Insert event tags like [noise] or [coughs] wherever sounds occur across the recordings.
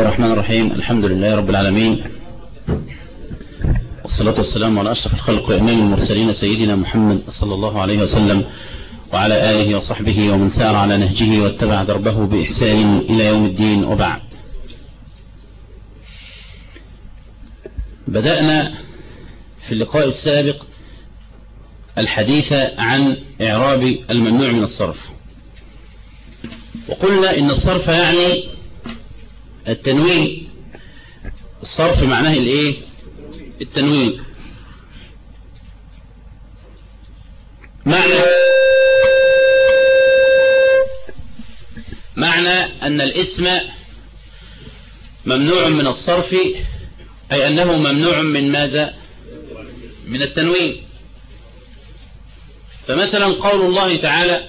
الرحمن الرحيم الحمد لله رب العالمين والصلاة والسلام على أشرف الخلق وإمام المرسلين سيدنا محمد صلى الله عليه وسلم وعلى آله وصحبه ومن سار على نهجه واتبع دربه بإحسان إلى يوم الدين وبعد بدأنا في اللقاء السابق الحديث عن إعراب الممنوع من الصرف وقلنا إن الصرف يعني التنوين. الصرف معناه الايه؟ التنوين. معنى معنى أن الاسم ممنوع من الصرف أي أنه ممنوع من ماذا؟ من التنوين. فمثلا قول الله تعالى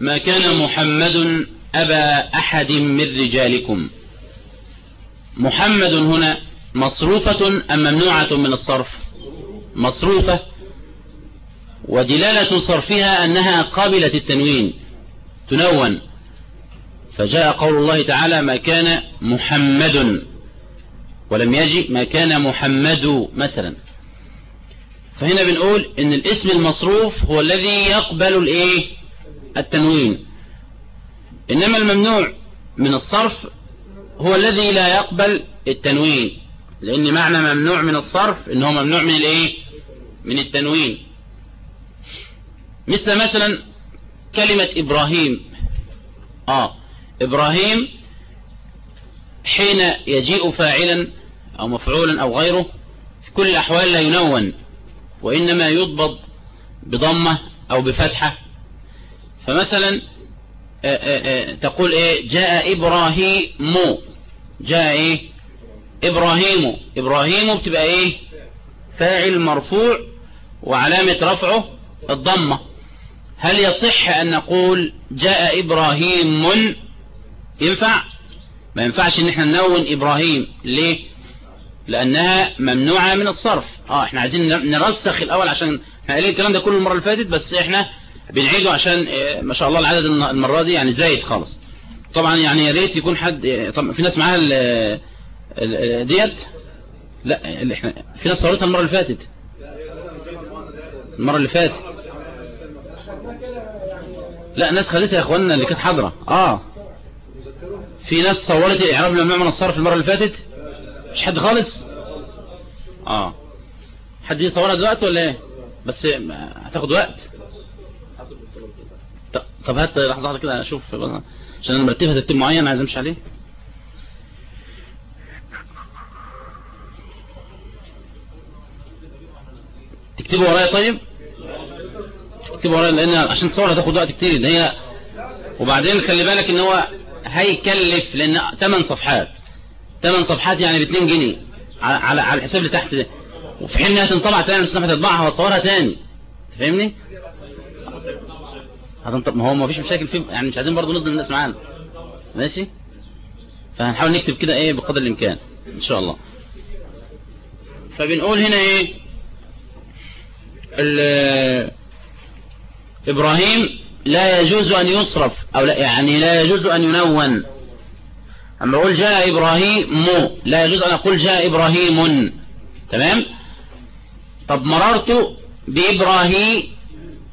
ما كان محمد أبا أحد من رجالكم؟ محمد هنا مصروفة أم ممنوعة من الصرف؟ مصروفة. ودلالة صرفها أنها قابلة التنوين. تنون. فجاء قول الله تعالى ما كان محمد. ولم يجي ما كان محمد مثلا. فهنا بنقول إن الاسم المصروف هو الذي يقبل الإيه؟ التنوين. إنما الممنوع من الصرف هو الذي لا يقبل التنوين. لأن معنى ممنوع من الصرف ان هو ممنوع من الإيه؟ من التنوين. مثل مثلا كلمة إبراهيم. آه إبراهيم حين يجيء فاعلا أو مفعولا أو غيره في كل الأحوال لا ينون وإنما يضبط بضمة أو بفتحة. فمثلا تقول إيه؟ جاء إبراهيم. جاء إيه؟ إبراهيم. إبراهيم بتبقى إيه؟ فاعل مرفوع وعلامة رفعه الضمة. هل يصح أن نقول جاء إبراهيم؟ ينفع؟ ما ينفعش إن إحنا ننون إبراهيم. ليه؟ لأنها ممنوعة من الصرف. آه إحنا عايزين نرسخ الأول عشان إحنا قايلين الكلام ده كل المرة اللي فاتت بس إحنا بنعيده عشان ما شاء الله العدد المرة دي يعني زايد خالص. طبعا يعني يا ريت يكون حد طبعا في ناس معاها ديت؟ لا اللي إحنا في ناس صورتها المرة اللي فاتت. المرة اللي فاتت. لا ناس خدتها يا إخواننا اللي كانت حاضرة. آه. في ناس صورت الاعراب الممنوع من الصرف المرة اللي فاتت؟ مش حد خالص؟ آه. حد يصورها دلوقتي ولا إيه؟ بس هتاخد وقت. طب هات لحظة واحدة كده أشوف. عشان أنا مرتبها ترتيب معين عايز أمشي عليه. تكتبوا ورايا طيب؟ تكتبوا ورايا لأن عشان تصور هتاخد وقت كتير. ده هي وبعدين خلي بالك إن هو هيكلف لأن 8 صفحات. 8 صفحات يعني ب 2 جنيه. على على الحساب اللي تحت ده. وفي حين إنها تنطبع تاني مش هتطبعها وتصورها تاني. فاهمني هتنطب ما هو ما فيش مشاكل فيه يعني مش عايزين برضه نظلم الناس معانا. ماشي؟ فهنحاول نكتب كده إيه بقدر الإمكان إن شاء الله. فبنقول هنا إيه؟ إبراهيم لا يجوز أن يصرف أو لا يعني لا يجوز أن ينون. أما أقول جاء إبراهيم لا يجوز أن أقول جاء إبراهيم. تمام؟ طب مررت بإبراهيم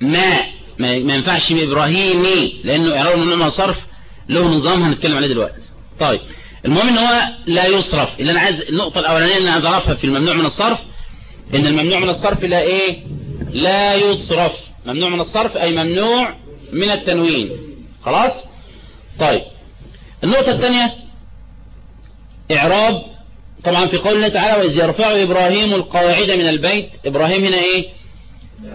ما؟ ما ينفعش بإبراهيمي لأنه إعراب الممنوع من الصرف له نظام هنتكلم عليه دلوقتي. طيب المهم إن هو لا يصرف. اللي أنا عايز النقطة الأولانية اللي أنا عايز أعرفها في الممنوع من الصرف إن الممنوع من الصرف لا إيه؟ لا يصرف. ممنوع من الصرف أي ممنوع من التنوين. خلاص؟ طيب النقطة الثانية إعراب طبعا في قول الله تعالى وإذ يرفع إبراهيم القواعد من البيت. إبراهيم هنا إيه؟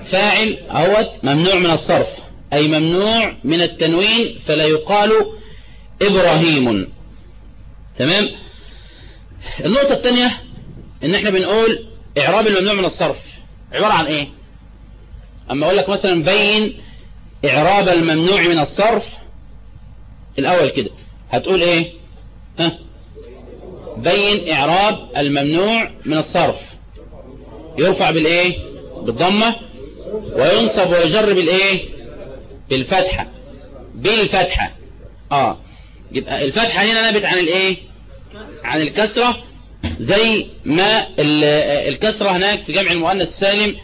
فاعل اهوت ممنوع من الصرف أي ممنوع من التنوين فلا يقال إبراهيم. تمام؟ النقطة الثانية إن إحنا بنقول إعراب الممنوع من الصرف عبارة عن إيه؟ أما أقول لك مثلا بين إعراب الممنوع من الصرف الأول كده هتقول إيه؟ ها؟ بين إعراب الممنوع من الصرف يرفع بالإيه؟ بالضمة. وينصب ويجر بالايه بالفتحة. بالفتحة. آه. يبقى الفتحة هنا نابت عن الايه؟ عن الكسرة. زي ما الكسرة هناك في جمع المؤنث السالم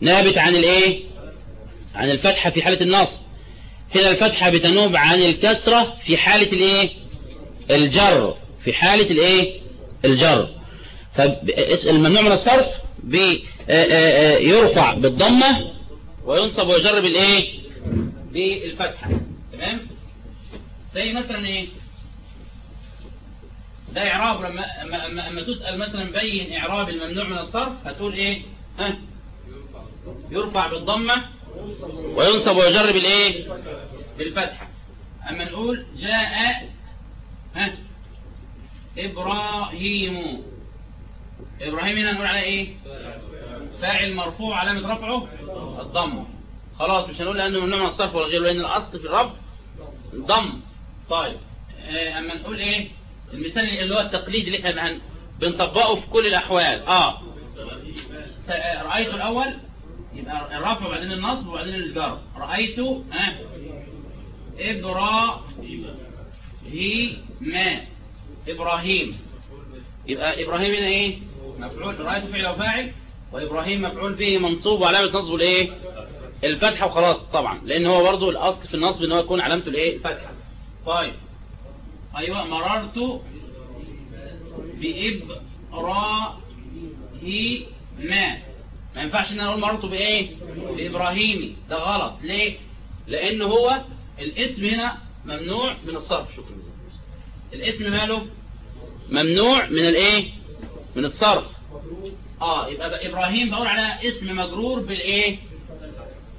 نابت عن الايه؟ عن الفتحة في حالة النصب. هنا الفتحة بتنوب عن الكسرة في حالة الايه؟ الجر. في حالة الايه؟ الجر. فالممنوع من الصرف؟ يرفع بالضمة وينصب ويجر بالايه بالفتحة. تمام؟ زي مثلا إيه؟ ده إعراب. لما اما, أما تسأل مثلا بين إعراب الممنوع من الصرف هتقول إيه؟ ها؟ يرفع بالضمة وينصب ويجر بالايه بالفتحة. أما نقول جاء ها؟ إبراهيم. إبراهيم هنا نقول على إيه؟ فاعل مرفوع علامة رفعه الضمه خلاص مش هنقول لأنه ممنوع من الصرف ولا غيره لأن الأصل في الرفع ضم. طيب أما نقول إيه؟ المثال اللي هو التقليد اللي إحنا بنطبقه في كل الأحوال. آه. رأيته الأول يبقى الرفع وبعدين النصب وبعدين الجر. رأيت ها إبراهيم. إبراهيم. يبقى إبراهيم هنا إيه؟ مفعول رأيت فعل وفاعل وإبراهيم مفعول به منصوب وعلامة نصبه الإيه؟ الفتحة وخلاص طبعا لأن هو برضو الأصل في النصب إن هو يكون علامته الإيه؟ الفتحة. طيب. أيوة مررت بإبراهيم. ما ينفعش إن أنا أقول مررت بإيه؟ بابراهيمي ده غلط. ليه؟ لأن هو الاسم هنا ممنوع من الصرف. شكرا. الاسم ماله؟ ممنوع من الإيه؟ من الصرف. آه يبقى إبراهيم بقول على اسم مجرور بالإيه؟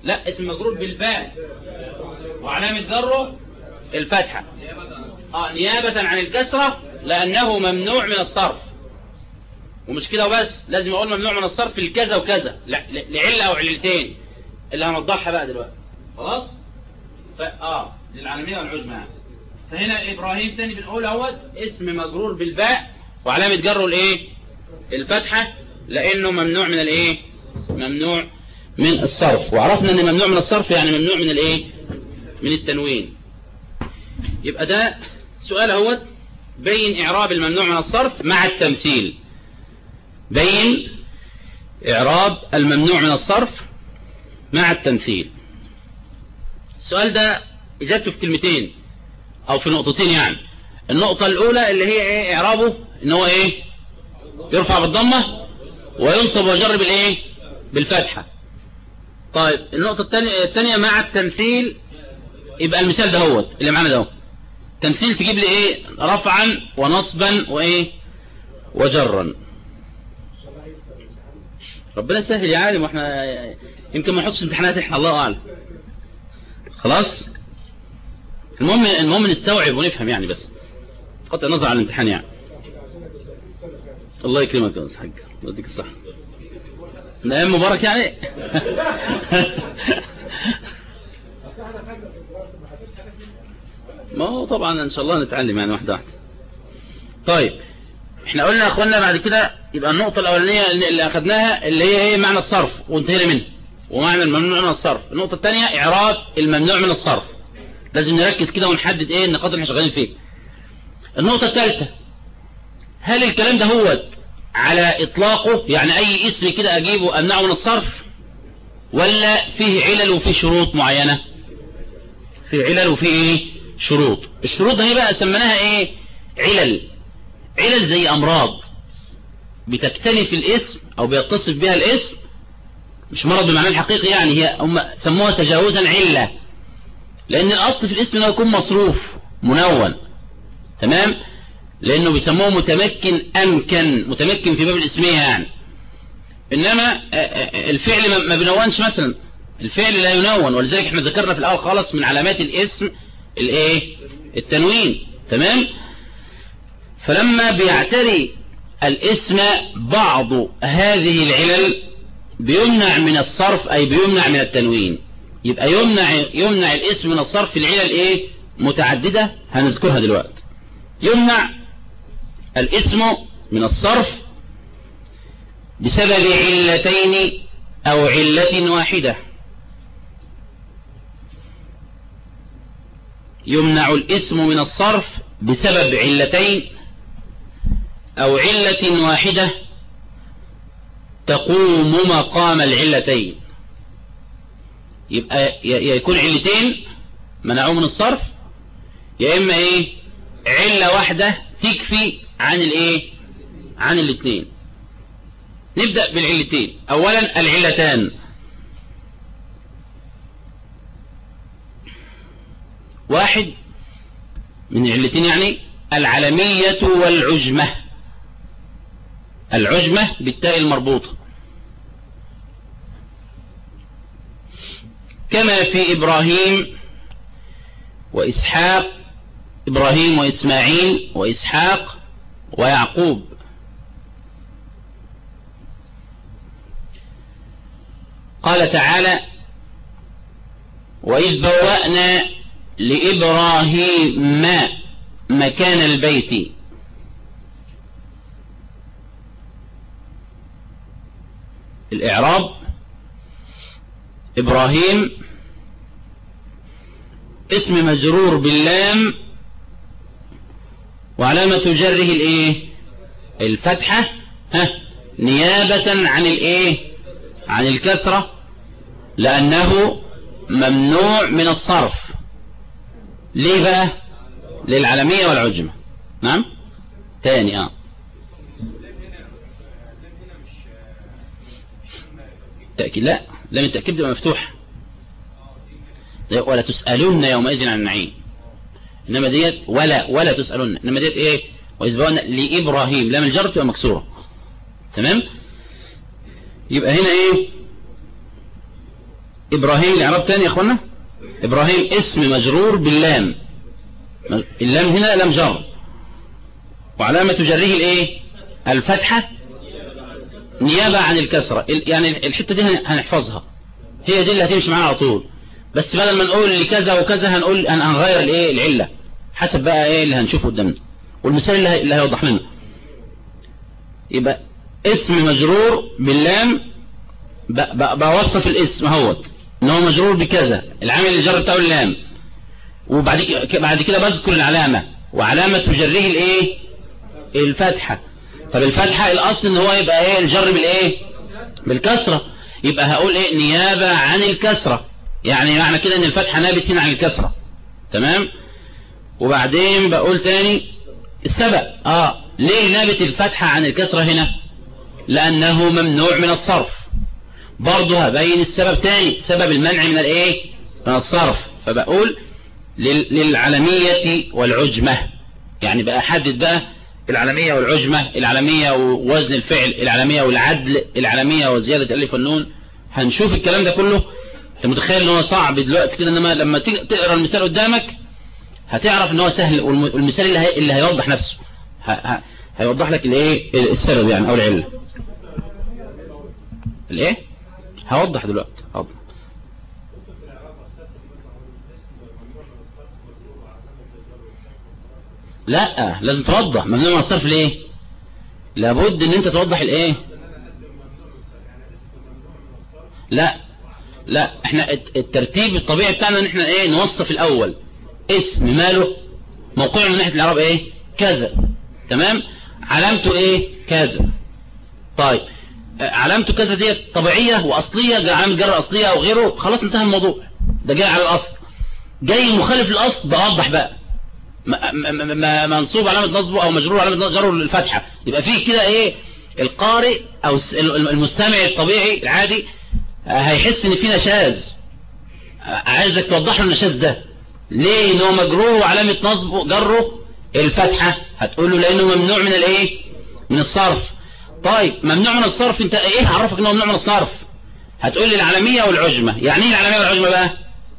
لا اسم مجرور بالباء. وعلامة جره الفتحة. آه نيابة عن الكسرة لأنه ممنوع من الصرف. ومش كده وبس لازم أقول ممنوع من الصرف لكذا وكذا. لعلة أو علتين اللي هنوضحها بقى دلوقتي. خلاص؟ ف... آه للعالمية والعزمة يعني. فهنا إبراهيم تاني بنقول أهوت اسم مجرور بالباء وعلامة جره الإيه؟ الفتحة لأنه ممنوع من الإيه؟ ممنوع من الصرف. وعرفنا إن ممنوع من الصرف يعني ممنوع من الإيه؟ من التنوين. يبقى ده سؤال أهوت. بين إعراب الممنوع من الصرف مع التمثيل. بين إعراب الممنوع من الصرف مع التمثيل. السؤال ده إجابته في كلمتين أو في نقطتين يعني. النقطة الأولى اللي هي إيه؟ إعرابه إن هو إيه؟ يرفع بالضمة وينصب ويجر بالإيه بالفتحة. طيب النقطة الثانية مع التمثيل يبقى المثال ده هو اللي معانا ده تمثيل تجيب لي إيه؟ رفعا ونصبا وإيه؟ وجرا. ربنا يسهل يا عالم وإحنا يمكن ما نحطش امتحانات إحنا الله أعلم. خلاص؟ المهم المهم نستوعب ونفهم يعني بس. قطع النظر عن الامتحان يعني. الله يكرمك يا حاج يديك الصحة. من أيام مبارك يعني. ما هو طبعا إن شاء الله نتعلم يعني واحدة واحدة. طيب إحنا قلنا يا اخوانا بعد كده يبقى النقطة الأولانية اللي اخدناها اللي هي إيه؟ معنى الصرف. وانتهينا منه. ومعنى الممنوع من الصرف. النقطة الثانية إعراب الممنوع من الصرف. لازم نركز كده ونحدد إيه النقاط اللي إحنا شغالين فيه النقطة الثالثة هل الكلام ده هو على إطلاقه يعني أي اسم كده أجيبه أمنعه من الصرف ولا فيه علل وفيه شروط معينة؟ فيه علل وفيه إيه؟ شروط. الشروط هي بقى سميناها إيه؟ علل. علل زي أمراض. بتكتنف الاسم أو بيتصف بها الاسم مش مرض بمعنى الحقيقي يعني هي هم سموها تجاوزا علة. لأن الأصل في الاسم إنه يكون مصروف منون. تمام؟ لأنه بيسموه متمكن أمكن متمكن في باب الاسمية يعني انما الفعل ما بينونش مثلا. الفعل لا ينون ولذلك إحنا ذكرنا في الأول خالص من علامات الاسم الإيه؟ التنوين. تمام؟ فلما بيعتري الاسم بعض هذه العلل بيمنع من الصرف أي بيمنع من التنوين. يبقى يمنع, يمنع الاسم من الصرف العلل إيه؟ متعددة؟ هنذكرها دلوقتي. يمنع الاسم من الصرف بسبب علتين أو علة واحدة. يمنع الاسم من الصرف بسبب علتين أو علة واحدة تقوم مقام العلتين. يبقى يكون علتين منعوه من الصرف يا إما إيه؟ علة واحدة تكفي عن الإيه؟ عن الاثنين. نبدأ بالعلتين. أولا العلتان. واحد من العلتين يعني العلمية والعجمة. العجمة بالتاء المربوطة. كما في إبراهيم وإسحاق إبراهيم وإسماعيل وإسحاق ويعقوب. قال تعالى وإذ بوأنا لإبراهيم مكان البيت. الإعراب إبراهيم اسم مجرور باللام وعلامة جره الإيه؟ الفتحة ها نيابة عن الإيه؟ عن الكسرة لأنه ممنوع من الصرف. ليه بقى؟ للعالمية والعجمة. نعم؟ تاني آه. تأكيد لا لم التأكيد مفتوح. ولا تسألون يومئذ عن النعيم إنما ديت ولا ولا تسألون إنما ديت إيه؟ وإذ بقولنا لإبراهيم لام الجر تبقى مكسورة. تمام؟ يبقى هنا إيه؟ إبراهيم الإعراب تاني يا أخوانا إبراهيم اسم مجرور باللام. اللام هنا لام جر. وعلامة جره الإيه؟ الفتحة. نيابة عن الكسرة. يعني الحتة دي هنحفظها. هي دي اللي هتمشي معانا على طول. بس بدل ما نقول لكذا وكذا هنقول هنغير الإيه؟ العلة. حسب بقى إيه اللي هنشوفه قدامنا. والمثال اللي, هيوضح لنا. يبقى اسم مجرور باللام بوصف الاسم أهوت. إن هو مجرور بكذا. العامل اللي جر بتاعه اللام. وبعد بعد كده بذكر العلامة. وعلامة جره الإيه؟ الفتحة. طب الفتحة الأصل إن هو يبقى إيه؟ الجر بالإيه؟ بالكسرة. يبقى هقول إيه؟ نيابة عن الكسرة. يعني معنى كده إن الفتحة نابت هنا عن الكسرة. تمام؟ وبعدين بقول تاني السبب. آه. ليه نابت الفتحة عن الكسرة هنا؟ لأنه ممنوع من الصرف. برضه هبين السبب تاني سبب المنع من الإيه؟ من الصرف. فبقول للعلمية والعجمة. يعني بقى حدد بقى العلمية والعجمة العلمية ووزن الفعل العلمية والعدل العلمية وزيادة الألف والنون. هنشوف الكلام ده كله انت متخيل ان هو صعب دلوقتي كده إنما لما تقرأ المثال قدامك هتعرف إن هو سهل والمثال اللي, هي اللي هيوضح نفسه. هيوضح لك الإيه؟ السبب يعني أو العلة. الإيه؟ هوضح دلوقتي. هوضح لا لازم توضح. ممنوع من الصرف ليه؟ لابد إن أنت توضح الإيه؟ لا. لا إحنا الترتيب الطبيعي بتاعنا ان إحنا إيه نوصف الأول. اسم ماله موقعه من ناحية العرب إيه كذا. تمام؟ علامته إيه كذا. طيب. علامته كذا دي طبيعية وأصلية جاي علامة جر أصلية أو غيره خلاص انتهى الموضوع. ده جاي على الأصل. جاي مخالف الاصل بوضح بقى. منصوب علامة نصبه أو مجرور علامة جره الفتحة يبقى فيه كده إيه القارئ أو المستمع الطبيعي العادي هيحس إن في نشاز. عايزك توضح له النشاز ده. ليه؟ إن هو مجرور وعلامة نصبه جره الفتحة. هتقول له لأنه ممنوع من الإيه؟ من الصرف. طيب ممنوع من الصرف أنت إيه عرفك إنه ممنوع من الصرف؟ هتقول لي العالمية والعجمة. يعني إيه العالمية والعجمة بقى؟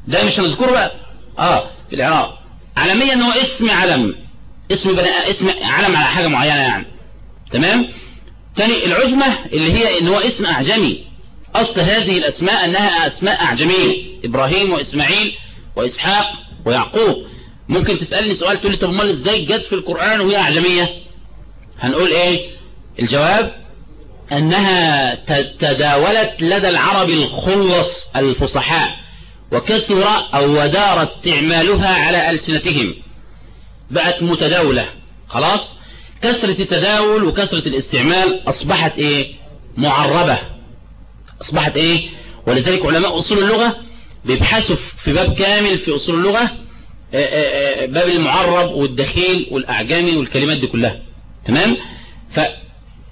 ده مش هنذكره بقى. آه في الإعراب. عالمية ان هو اسم علم. اسم بني اسم علم على حاجة معينة يعني. تمام؟ تاني العجمة اللي هي إن هو اسم أعجمي. أصل هذه الأسماء أنها أسماء أعجمية. إبراهيم وإسماعيل وإسحاق ويعقوب. ممكن تسألني سؤال تقول لي طب أمال إزاي جت في القرآن وهي أعجمية؟ هنقول إيه؟ الجواب أنها تداولت لدى العرب الخلص الفصحاء وكثر أو ودار استعمالها على ألسنتهم. بقت متداولة. خلاص؟ كثرة التداول وكثرة الاستعمال أصبحت إيه؟ معربة. أصبحت إيه؟ ولذلك علماء أصول اللغة بيبحثوا في باب كامل في أصول اللغة باب المعرب والدخيل والأعجامي والكلمات دي كلها. تمام؟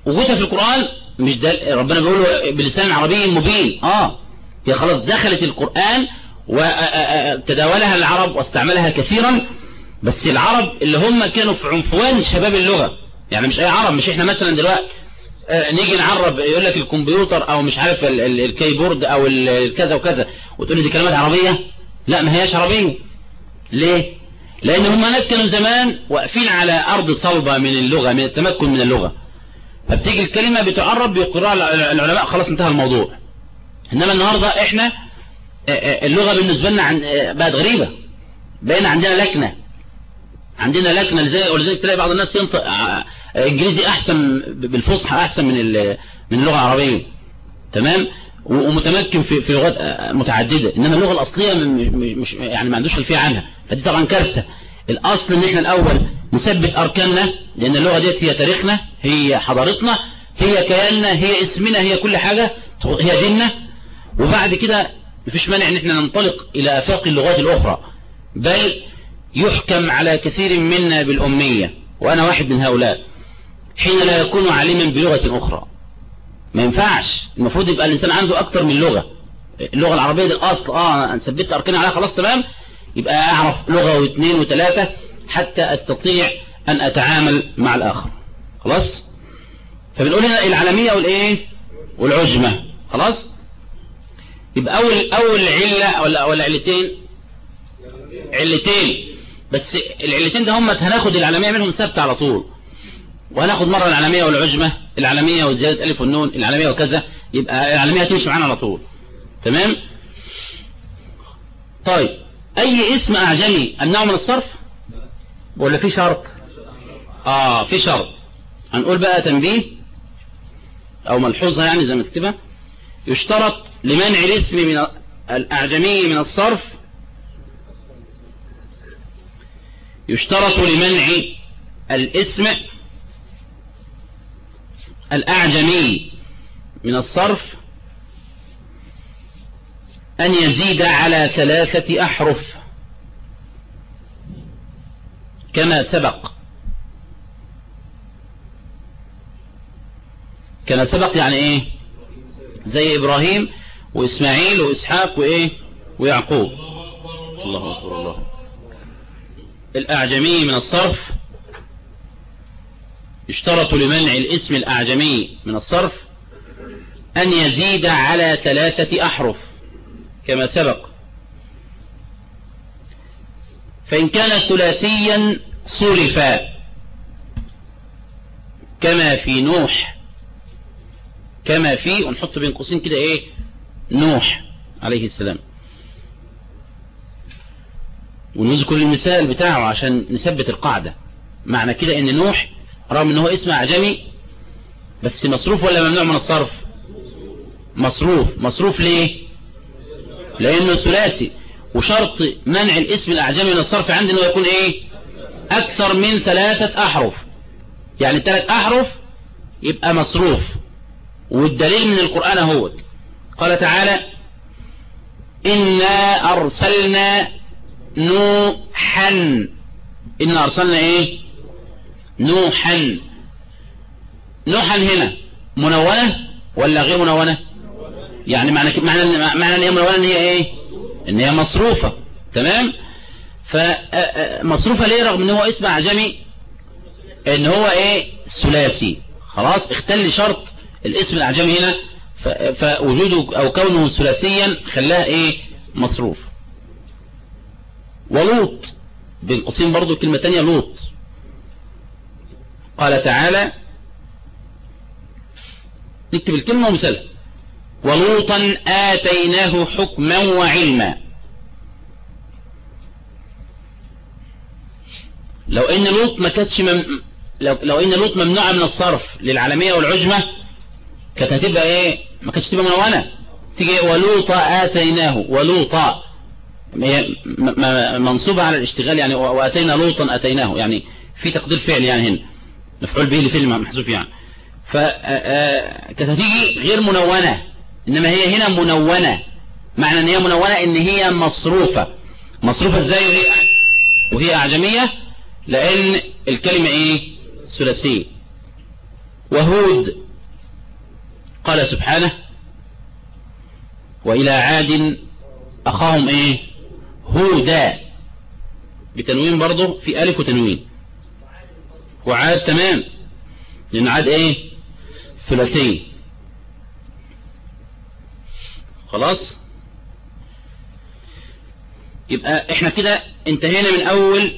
فوجودها في القرآن مش ده ربنا بيقول بلسان عربي مبين. آه. هي خلاص دخلت القرآن وتداولها العرب واستعملها كثيرا. بس العرب اللي هم كانوا في عنفوان شباب اللغة يعني مش أي عرب مش إحنا مثلا دلوقتي. نيجي نعرب يقول لك الكمبيوتر أو مش عارف الكيبورد أو الكذا وكذا وتقول لي دي كلمات عربية؟ لا ما هياش عربية. ليه؟ لأن هم هناك كانوا زمان واقفين على أرض صلبة من اللغة من التمكن من اللغة. فبتيجي الكلمة بتعرب بيقرأها العلماء خلاص انتهى الموضوع. إنما النهاردة إحنا اللغة بالنسبة لنا عن بقت غريبة. بقينا عندنا لكنة. عندنا لكنة ولذلك تلاقي بعض الناس ينطق إنجليزي أحسن بالفصحى أحسن من من اللغة العربية. تمام؟ ومتمكن في في لغات متعددة. إنما اللغة الأصلية مش يعني ما عندوش خلفية عنها. فدي طبعا كارثة. الأصل إن إحنا الأول نثبت أركاننا لأن اللغة ديت هي تاريخنا هي حضارتنا هي كياننا هي اسمنا هي كل حاجة هي ديننا. وبعد كده مفيش مانع إن إحنا ننطلق إلى آفاق اللغات الأخرى. بل يحكم على كثير منا بالأمية. وأنا واحد من هؤلاء. حين لا يكون عالما بلغة أخرى. ما ينفعش. المفروض يبقى الإنسان عنده أكتر من لغة. اللغة العربية دي الأصل. آه أنا ثبت اركان عليها خلاص تمام. يبقى أعرف لغة واثنين وثلاثة حتى أستطيع أن أتعامل مع الآخر. خلاص؟ فبنقول هنا العالمية والإيه؟ والعجمة خلاص؟ يبقى أول أول علة ولا ولا علتين؟ علتين. بس العلتين ده هم هناخد العالمية منهم ثابتة على طول. وهناخد مرة العالمية والعجمة العالمية وزيادة ألف والنون العالمية وكذا يبقى العالمية هتمشي معانا على طول. تمام؟ طيب أي اسم أعجمي؟ أمنعه من الصرف؟ ولا في شرط؟ آه في شرط. هنقول بقى تنبيه أو ملحوظة يعني زي ما تكتبها. يشترط لمنع الاسم من الأعجمي من الصرف. يشترط لمنع الاسم الأعجمي من الصرف أن يزيد على ثلاثة أحرف كما سبق. كما سبق يعني إيه؟ زي إبراهيم وإسماعيل وإسحاق وإيه؟ ويعقوب. الله أكبر الله الأعجمي من الصرف يشترط لمنع الاسم الأعجمي من الصرف أن يزيد على ثلاثة أحرف كما سبق. فإن كان ثلاثيا صرفا كما في نوح كما في ونحط بين قوسين كده إيه؟ نوح عليه السلام. ونذكر المثال بتاعه عشان نثبت القاعدة. معنى كده إن نوح رغم ان هو اسم أعجمي بس مصروف ولا ممنوع من الصرف؟ مصروف. مصروف ليه؟ لأنه ثلاثي. وشرط منع الاسم الأعجمي من الصرف عندنا إنه يكون إيه؟ أكثر من ثلاثة أحرف. يعني ثلاث أحرف يبقى مصروف. والدليل من القرآن هو قال تعالى إنا أرسلنا نوحا. إنا أرسلنا إيه؟ نوحا. نوحا هنا منونة ولا غير منونة؟ يعني معنى معنى معنى إن هي منونة إن هي إيه؟ إن هي مصروفة. تمام؟ فمصروفة ليه رغم إن هو اسم أعجمي؟ إن هو إيه؟ ثلاثي. خلاص؟ اختل شرط الاسم الأعجمي هنا. فوجوده أو كونه ثلاثيا خلاها إيه؟ مصروف. ولوط. بين قوسين برضو كلمة تانية لوط. قال تعالى نكتب الكلمة ومثالها ولوطا آتيناه حكما وعلما. لو إن لوط ما كانتش مم... لو... لو إن لوط ممنوعة من الصرف للعالمية والعجمة كانت هتبقى إيه؟ ما كانتش تبقى منونة تيجي ولوطا آتيناه. ولوطا منصوبة على الاشتغال يعني وآتينا لوطا آتيناه. يعني في تقدير فعل يعني هنا. مفعول به لفعل محذوف يعني. فكانت هتيجي غير منونة إنما هي هنا منونة. معنى إن هي منونة إن هي مصروفة. مصروفة إزاي؟ وهي وهي أعجمية؟ لأن الكلمة إيه؟ ثلاثية. وهود قال سبحانه وإلى عاد أخاهم إيه؟ هودا. بتنوين برضه في ألف وتنوين. وعاد تمام. لأن عاد إيه؟ ثلاثي خلاص؟ يبقى إحنا كده انتهينا من أول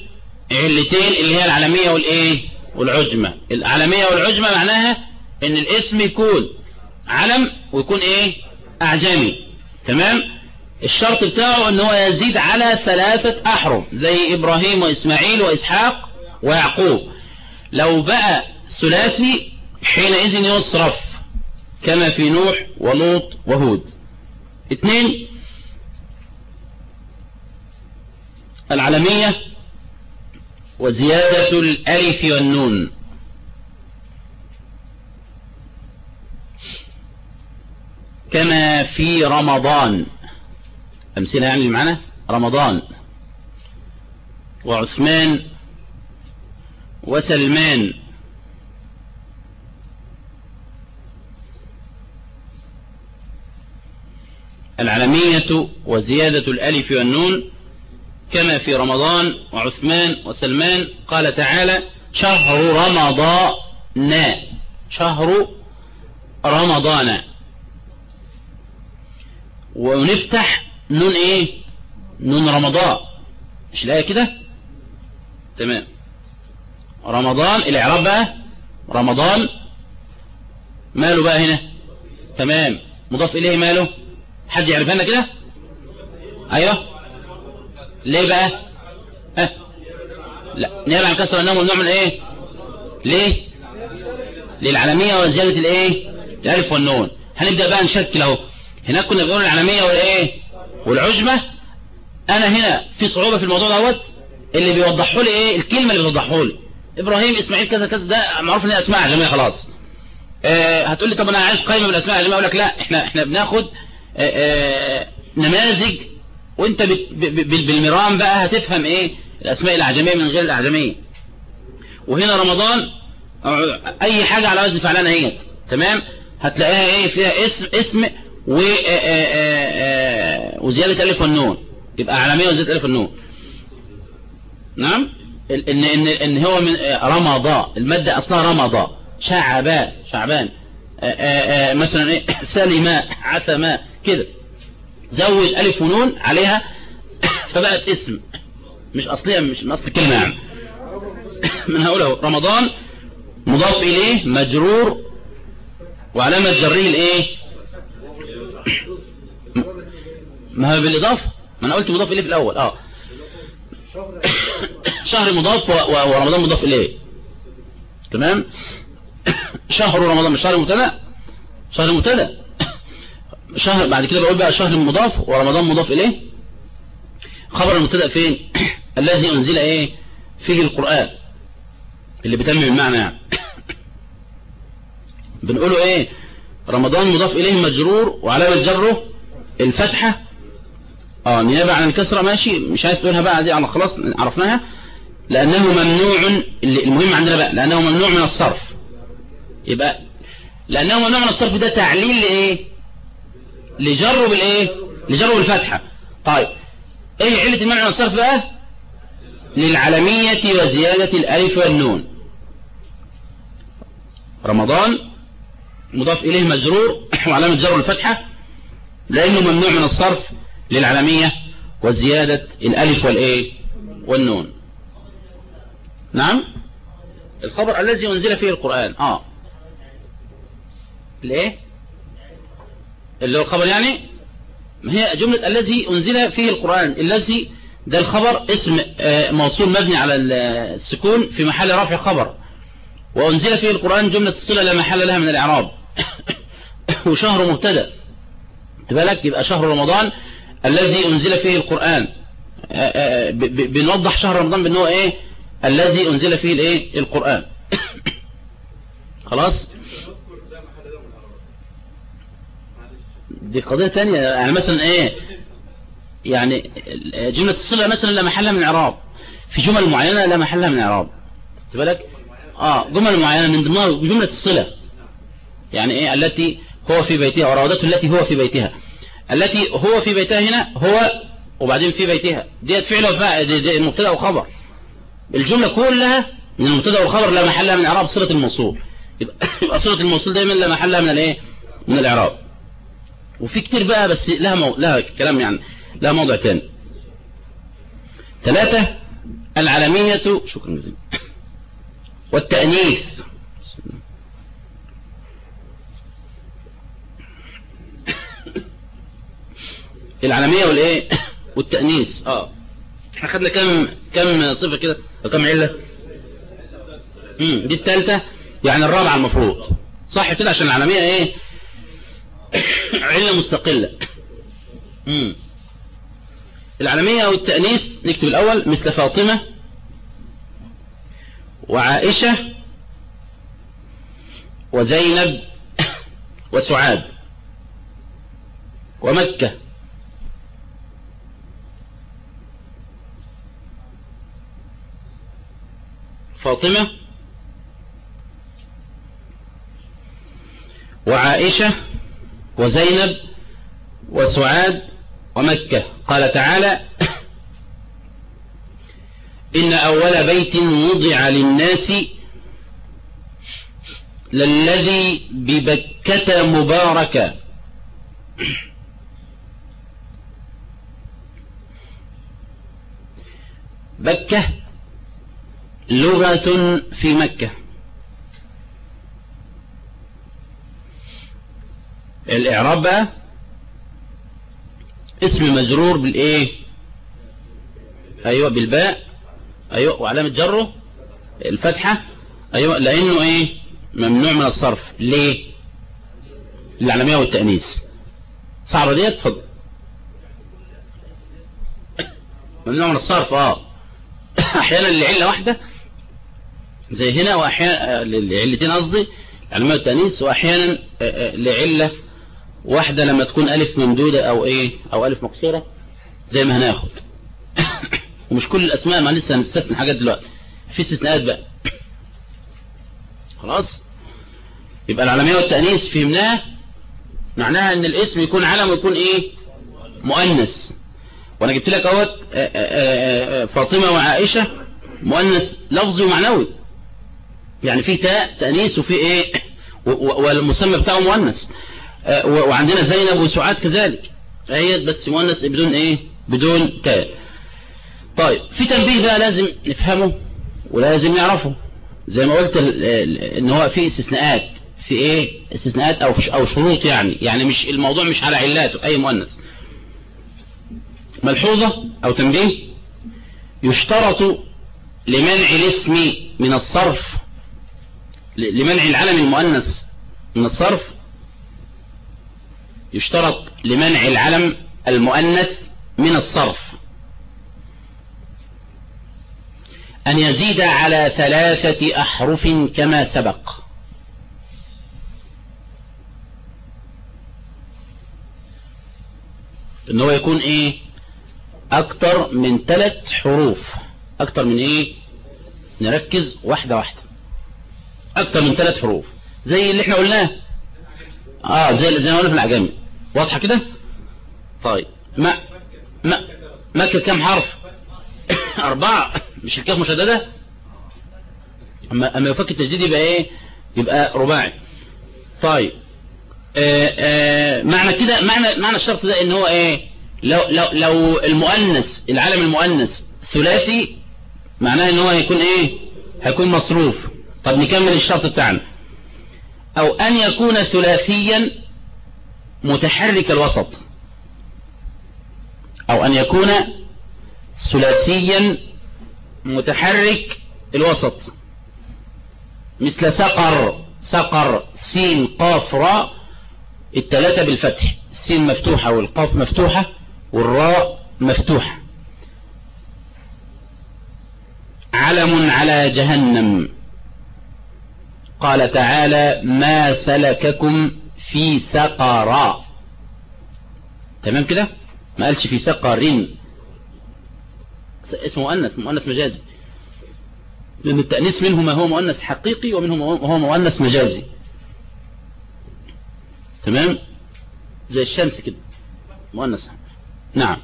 علتين اللي هي العالمية والإيه؟ والعجمة. العالمية والعجمة معناها إن الاسم يكون علم ويكون إيه؟ أعجمي. تمام؟ الشرط بتاعه إن هو يزيد على ثلاثة احرف زي إبراهيم وإسماعيل وإسحاق ويعقوب. لو بقى ثلاثي حينئذ يصرف كما في نوح ولوط وهود. اثنين العلمية وزيادة الألف والنون. كما في رمضان. أمثلة يعني معنا رمضان. وعثمان وسلمان. العلمية وزيادة الألف والنون كما في رمضان وعثمان وسلمان. قال تعالى شهر رمضان. شهر رمضان. ونفتح نون إيه؟ نون رمضان. مش لاقي كده؟ تمام. رمضان الإعراب بقى رمضان. ماله بقى هنا؟ تمام. مضاف إليه ماله؟ حد يعرف لنا كده؟ أيوه. ليه بقى؟ ها. لا نيابة عن كسر انه ممنوع من إيه؟ ليه؟ للعالمية وزيادة الإيه؟ الالف والنون. هنبدأ بقى نشكل أهو. هناك كنا بنقول العالمية والإيه؟ والعجمة. أنا هنا في صعوبة في الموضوع دوت اللي بيوضحوا لي إيه؟ الكلمة اللي بيوضحوا لي. إبراهيم إسماعيل كذا كذا ده معروف إن أسماء عجمية خلاص. آه هتقول لي طب أنا عايز قائمة بالأسماء العجمية أقول لك لا إحنا إحنا بناخد آه آه نماذج وأنت بالمرام بقى هتفهم إيه الأسماء الاعجمية من غير الأعجمية. وهنا رمضان أي حاجة على وزن فعلانة هي تمام؟ هتلاقيها إيه؟ فيها اسم اسم و وزيادة ألف والنون. يبقى عالمية وزيادة ألف والنون. نعم؟ ان ان إن هو من رمضاء. المادة أصلها رمضاء. شعبان شعبان. مثلا إيه؟ [coughs] سلماء عثماء كده. زود ألف ونون عليها. [coughs] فبقت اسم. مش أصلية مش من أصل الكلمة يعني. [coughs] من هقوله رمضان مضاف إليه مجرور. وعلامة جره الإيه؟ ما هو بالإضافة؟ ما أنا قلت مضاف إليه في الأول. آه. [coughs] شهر مضاف ورمضان مضاف إليه. تمام؟ [coughs] شهر رمضان مش شهر مبتدأ؟ شهر مبتدأ. [coughs] شهر بعد كده بقول بقى شهر مضاف ورمضان مضاف إليه. خبر المبتدأ فين؟ الذي أنزل إيه؟ فيه القرآن. اللي بتمم المعنى يعني بنقوله إيه؟ رمضان مضاف إليه مجرور وعلامة جره الفتحة آه نيابة عن الكسرة ماشي مش عايز تقولها بقى دي خلاص عرفناها. لأنه ممنوع المهم عندنا بقى لأنه ممنوع من الصرف. يبقى لأنه ممنوع من الصرف ده تعليل لإيه؟ لجره بالإيه؟ لجره بالفتحة طيب إيه علة المنع من الصرف بقى؟ للعلمية وزيادة الألف والنون. رمضان مضاف إليه مجرور [coughs] وعلامة جره الفتحة لأنه ممنوع من الصرف. للعلمية وزيادة الألف والإيه والنون. نعم؟ الخبر الذي أنزل فيه القرآن. آه. ليه اللي هو الخبر يعني؟ ما هي جملة الذي أنزل فيه القرآن. الذي ده الخبر اسم موصول مبني على السكون في محل رفع خبر. وأنزل فيه القرآن جملة الصلة لا محل لها من الإعراب. [coughs] وشهر مبتدأ. بالك؟ يبقى شهر رمضان الذي أنزل فيه القرآن. آه، ب- بنوضح شهر رمضان بان هو إيه؟ الذي أنزل فيه الإيه؟ القرآن. [coughs] خلاص؟ دي قضية تانية. يعني مثلا إيه؟ يعني جملة الصلة مثلا لا محل من اعراب في جمل معينة لا محل من اعراب خد بالك؟ آه جمل معينة من ضمنها جملة الصلة. يعني إيه؟ التي هو في بيتها وراودته التي هو في بيتها. التي هو في بيتها هنا هو وبعدين في بيتها. ديت فعل وفاعل دي, دي مبتدا وخبر الجملة كلها من المبتدأ والخبر لا محل لها من إعراب صلة الموصول. [coughs] يبقى, صلة الموصول دايما لا محل لها من الإيه؟ من الإعراب. وفي كتير بقى بس لها مو... لها كلام يعني لها موضع تاني. ثلاثة العالمية شكرا جزيلا. [coughs] والتأنيث. العالمية والإيه؟ [coughs] والتأنيث. آه. إحنا خدنا كم كم صفة كده؟ وكم علة؟ امم دي الثالثة يعني الرابعة المفروض. صح كده؟ عشان العالمية إيه؟ [coughs] علة مستقلة. امم العالمية والتأنيث نكتب الأول مثل فاطمة وعائشة وزينب [coughs] وسعاد. ومكة. فاطمة وعائشة وزينب وسعاد ومكة. قال تعالى إن أول بيت وضع للناس للذي ببكة مباركة. بكة لغة في مكة. الإعراب بقى اسم مجرور بالإيه؟ أيوة بالباء. أيوة وعلامة جره الفتحة. أيوة لأنه إيه؟ ممنوع من الصرف. ليه؟ العلمية والتأنيث. صعبة دي؟ اتفضل. ممنوع من الصرف آه. [coughs] أحيانا لعلة واحدة زي هنا وأحيانا لعلتين قصدي علماء والتأنيث واحيانا لعلة واحدة لما تكون ألف ممدودة أو إيه أو ألف مكسورة زي ما هناخد [coughs] ومش كل الأسماء ما لسه هنستثنى حاجات دلوقتي. في استثناءات بقى. خلاص؟ يبقى العلمية والتأنيث فهمناها. معناها إن الاسم يكون علم ويكون إيه؟ مؤنث. وأنا جبت لك أهوت فاطمة وعائشة مؤنث لفظي ومعنوي. يعني في تاء تأنيث وفي إيه؟ والمسمى بتاعه مؤنث. وعندنا زينب وسعاد كذلك. هي بس مؤنث بدون إيه؟ بدون تاء. طيب في تنبيه بقى لازم نفهمه ولازم نعرفه زي ما قلت إن هو في استثناءات في إيه؟ استثناءات أو أو شروط يعني. يعني مش الموضوع مش على علاته أي مؤنث. ملحوظة أو تنبيه؟ يشترط لمنع الاسم من الصرف لمنع العلم المؤنث من الصرف يشترط لمنع العلم المؤنث من الصرف. أن يزيد على ثلاثة أحرف كما سبق. إن هو يكون إيه؟ أكتر من ثلاث حروف. أكتر من إيه؟ نركز واحدة واحدة. أكتر من ثلاث حروف. زي اللي إحنا قلناه. آه زي زي ما قلنا في الاعجامي واضحة كده؟ طيب. ما ما مكة كم حرف؟ [coughs] أربعة. مش الكاف مشددة؟ أما أما يفك التجديد يبقى إيه؟ يبقى رباعي. طيب. آآ آآ معنى كده معنى معنى الشرط ده إن هو إيه؟ لو لو لو المؤنث العالم المؤنث ثلاثي معناه إن هو هيكون إيه؟ هيكون مصروف. طب نكمل الشرط بتاعنا أو أن يكون ثلاثيا متحرك الوسط. أو أن يكون ثلاثيا متحرك الوسط. مثل سقر سقر سين قاف راء التلاتة بالفتح. السين مفتوحة والقاف مفتوحة والراء مفتوحة. علم على جهنم. قال تعالى ما سلككم في سقر تمام كده؟ ما قالش في سقر اسمه مؤنث مؤنث مجازي. لأن التأنيث منه ما هو مؤنث حقيقي ومنه ما هو مؤنث مجازي. تمام؟ زي الشمس كده. مؤنث. نعم.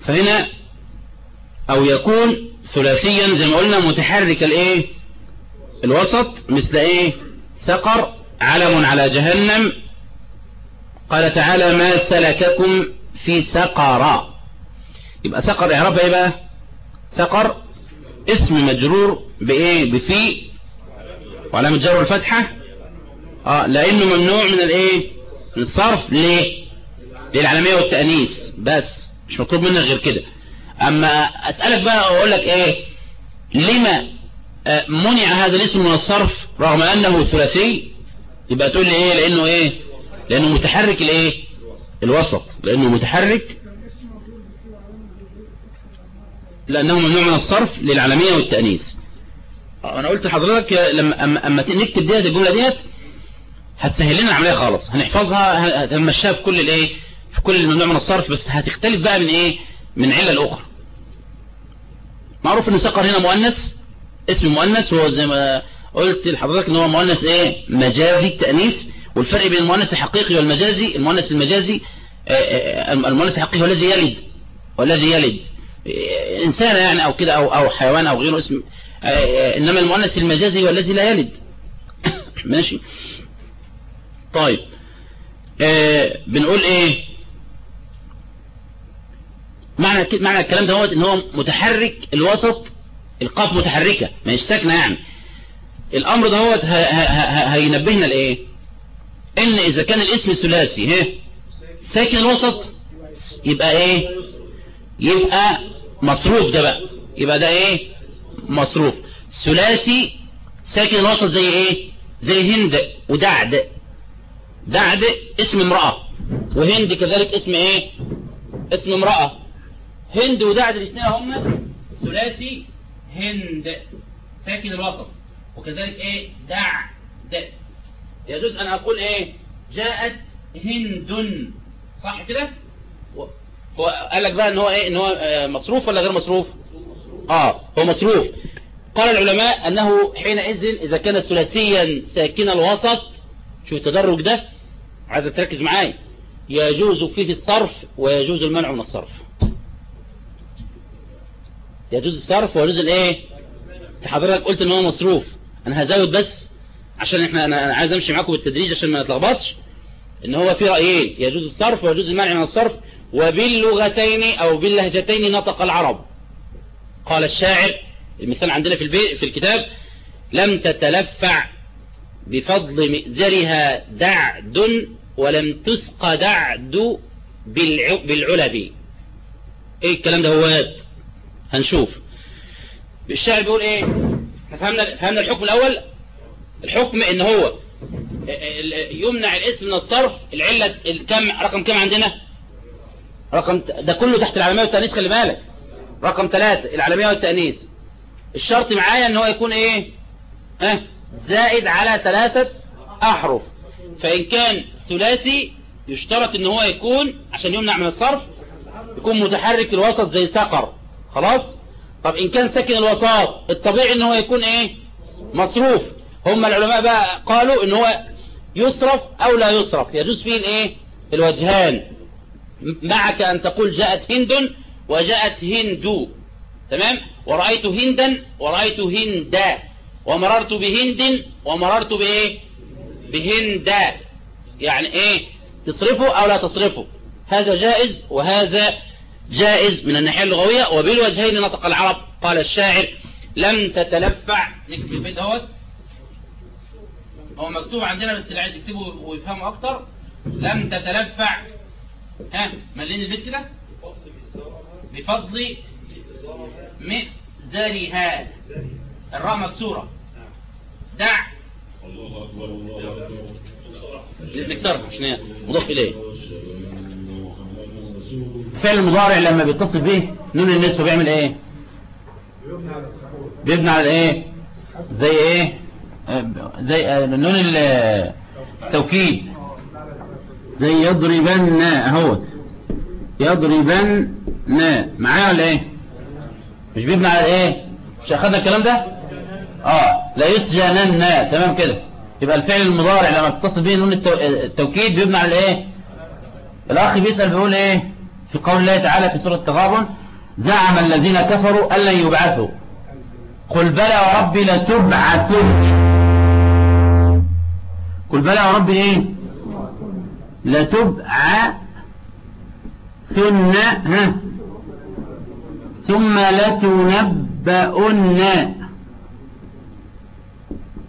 فهنا أو يكون ثلاثيا زي ما قلنا متحرك الايه الوسط مثل إيه؟ سقر علم على جهنم. قال تعالى ما سلككم في سقر. يبقى سقر اعرابها إيه بقى؟ سقر اسم مجرور بإيه؟ بفي. وعلامة جر الفتحة. آه لأنه ممنوع من الإيه؟ من الصرف ليه للعالمية والتأنيس بس مش مطلوب منك غير كده. أما أسألك بقى أقول لك إيه؟ لما منع هذا الاسم من الصرف رغم أنه ثلاثي. يبقى تقول لي إيه؟ لأنه إيه؟ لأنه متحرك الايه الوسط. لأنه متحرك. لأنه ممنوع من الصرف للعالمية والتأنيس. أنا قلت لحضرتك لما اما, نكتب ديت الجملة ديت هتسهل لنا العملية خالص. هنحفظها هنمشيها في كل الإيه؟ في كل الممنوع من الصرف بس هتختلف بقى من إيه؟ من علة الاخرى معروف إن سقر هنا مؤنث؟ اسم مؤنث وهو زي ما قلت لحضرتك إن هو مؤنث إيه؟ مجازي التأنيث. والفرق بين المؤنث الحقيقي والمجازي المؤنث المجازي المؤنث الحقيقي هو الذي يلد. والذي يلد. إنسان يعني أو كده أو أو حيوان أو غيره اسم. إنما المؤنث المجازي هو الذي لا يلد. [coughs] ماشي؟ طيب. آه بنقول إيه؟ معنى معنى الكلام ده هو إن هو متحرك الوسط القاف متحركة ما ساكنة يعني. الأمر ده هو هينبهنا لإيه؟ إن إذا كان الاسم ثلاثي ها؟ ساكن الوسط يبقى إيه؟ يبقى مصروف ده بقى. يبقى ده إيه؟ مصروف. ثلاثي ساكن الوسط زي إيه؟ زي هند ودعد. دعد اسم امرأة وهند كذلك اسم إيه؟ اسم امرأة. هند ودعد الاثنين هم ثلاثي هند. ساكن الوسط. وكذلك إيه؟ دعد يجوز أن أقول إيه؟ جاءت هند. صح كده؟ هو قال لك بقى إن هو إيه؟ إن هو مصروف ولا غير مصروف. آه هو مصروف. قال العلماء أنه حينئذ إذا كان ثلاثيا ساكن الوسط شوف التدرج ده عايزك تركز معايا. يجوز فيه الصرف ويجوز المنع من الصرف. يجوز الصرف ويجوز الايه؟ حضرتك قلت إن هو مصروف. أنا هزود بس عشان إحنا أنا عايز أمشي معاكم بالتدريج عشان ما نتلخبطش إن هو في رأيين. يجوز الصرف ويجوز المنع من الصرف. وباللغتين أو باللهجتين نطق العرب. قال الشاعر المثال عندنا في البيت في الكتاب لم تتلفع بفضل مئزرها دعد ولم تسق دعد بالعلب. إيه الكلام ده هو هنشوف. الشاعر بيقول إيه؟ فهمنا فهمنا الحكم الأول؟ الحكم إن هو يمنع الاسم من الصرف العلة الكم رقم كم عندنا؟ رقم ده كله تحت العالمية والتأنيس خلي بالك. رقم ثلاثة العالمية والتأنيس الشرط معايا إن هو يكون إيه؟ آه زائد على ثلاثة أحرف. فإن كان ثلاثي يشترط إن هو يكون عشان يمنع من الصرف يكون متحرك الوسط زي سقر. خلاص؟ طب إن كان ساكن الوسط الطبيعي إن هو يكون إيه؟ مصروف. هم العلماء بقى قالوا إن هو يصرف أو لا يصرف. يجوز فيه الإيه؟ الوجهان. معك أن تقول جاءت هند وجاءت هند. تمام؟ ورأيت هندا ورأيت هندا ومررت بهند ومررت بايه بهندا يعني إيه؟ تصرفه أو لا تصرفه. هذا جائز وهذا جائز من الناحية اللغوية وبالوجهين نطق العرب. قال الشاعر لم تتلفع. نكتب البيت دوت. هو مكتوب عندنا بس اللي عايز يكتبه ويفهمه أكتر. لم تتلفع. ها ملين البيت كده؟ بفضل مئزرها الراء مكسورة. دع. نكسرها عشان هي مضاف إليه. فعل المضارع لما بيتصل به نون النسوة بيعمل إيه؟ بيبنى على إيه؟ زي إيه؟ زي نون التوكيد زي يضربن أهوت. يضربن معايا ولا إيه؟ مش بيبنى على إيه؟ مش اخدنا الكلام ده؟ آه. لا يسجنن. تمام كده. يبقى الفعل المضارع لما بتصل به نون التو... التوكيد بيبنى على إيه؟ الأخ بيسأل بيقول إيه؟ في قول الله تعالى في سورة التغابن زعم الذين كفروا أن لن يبعثوا. قل بلى وربي لتبعثن قل بلى وربي إيه؟ لتبعثن. ها؟ ثم لتنبؤن.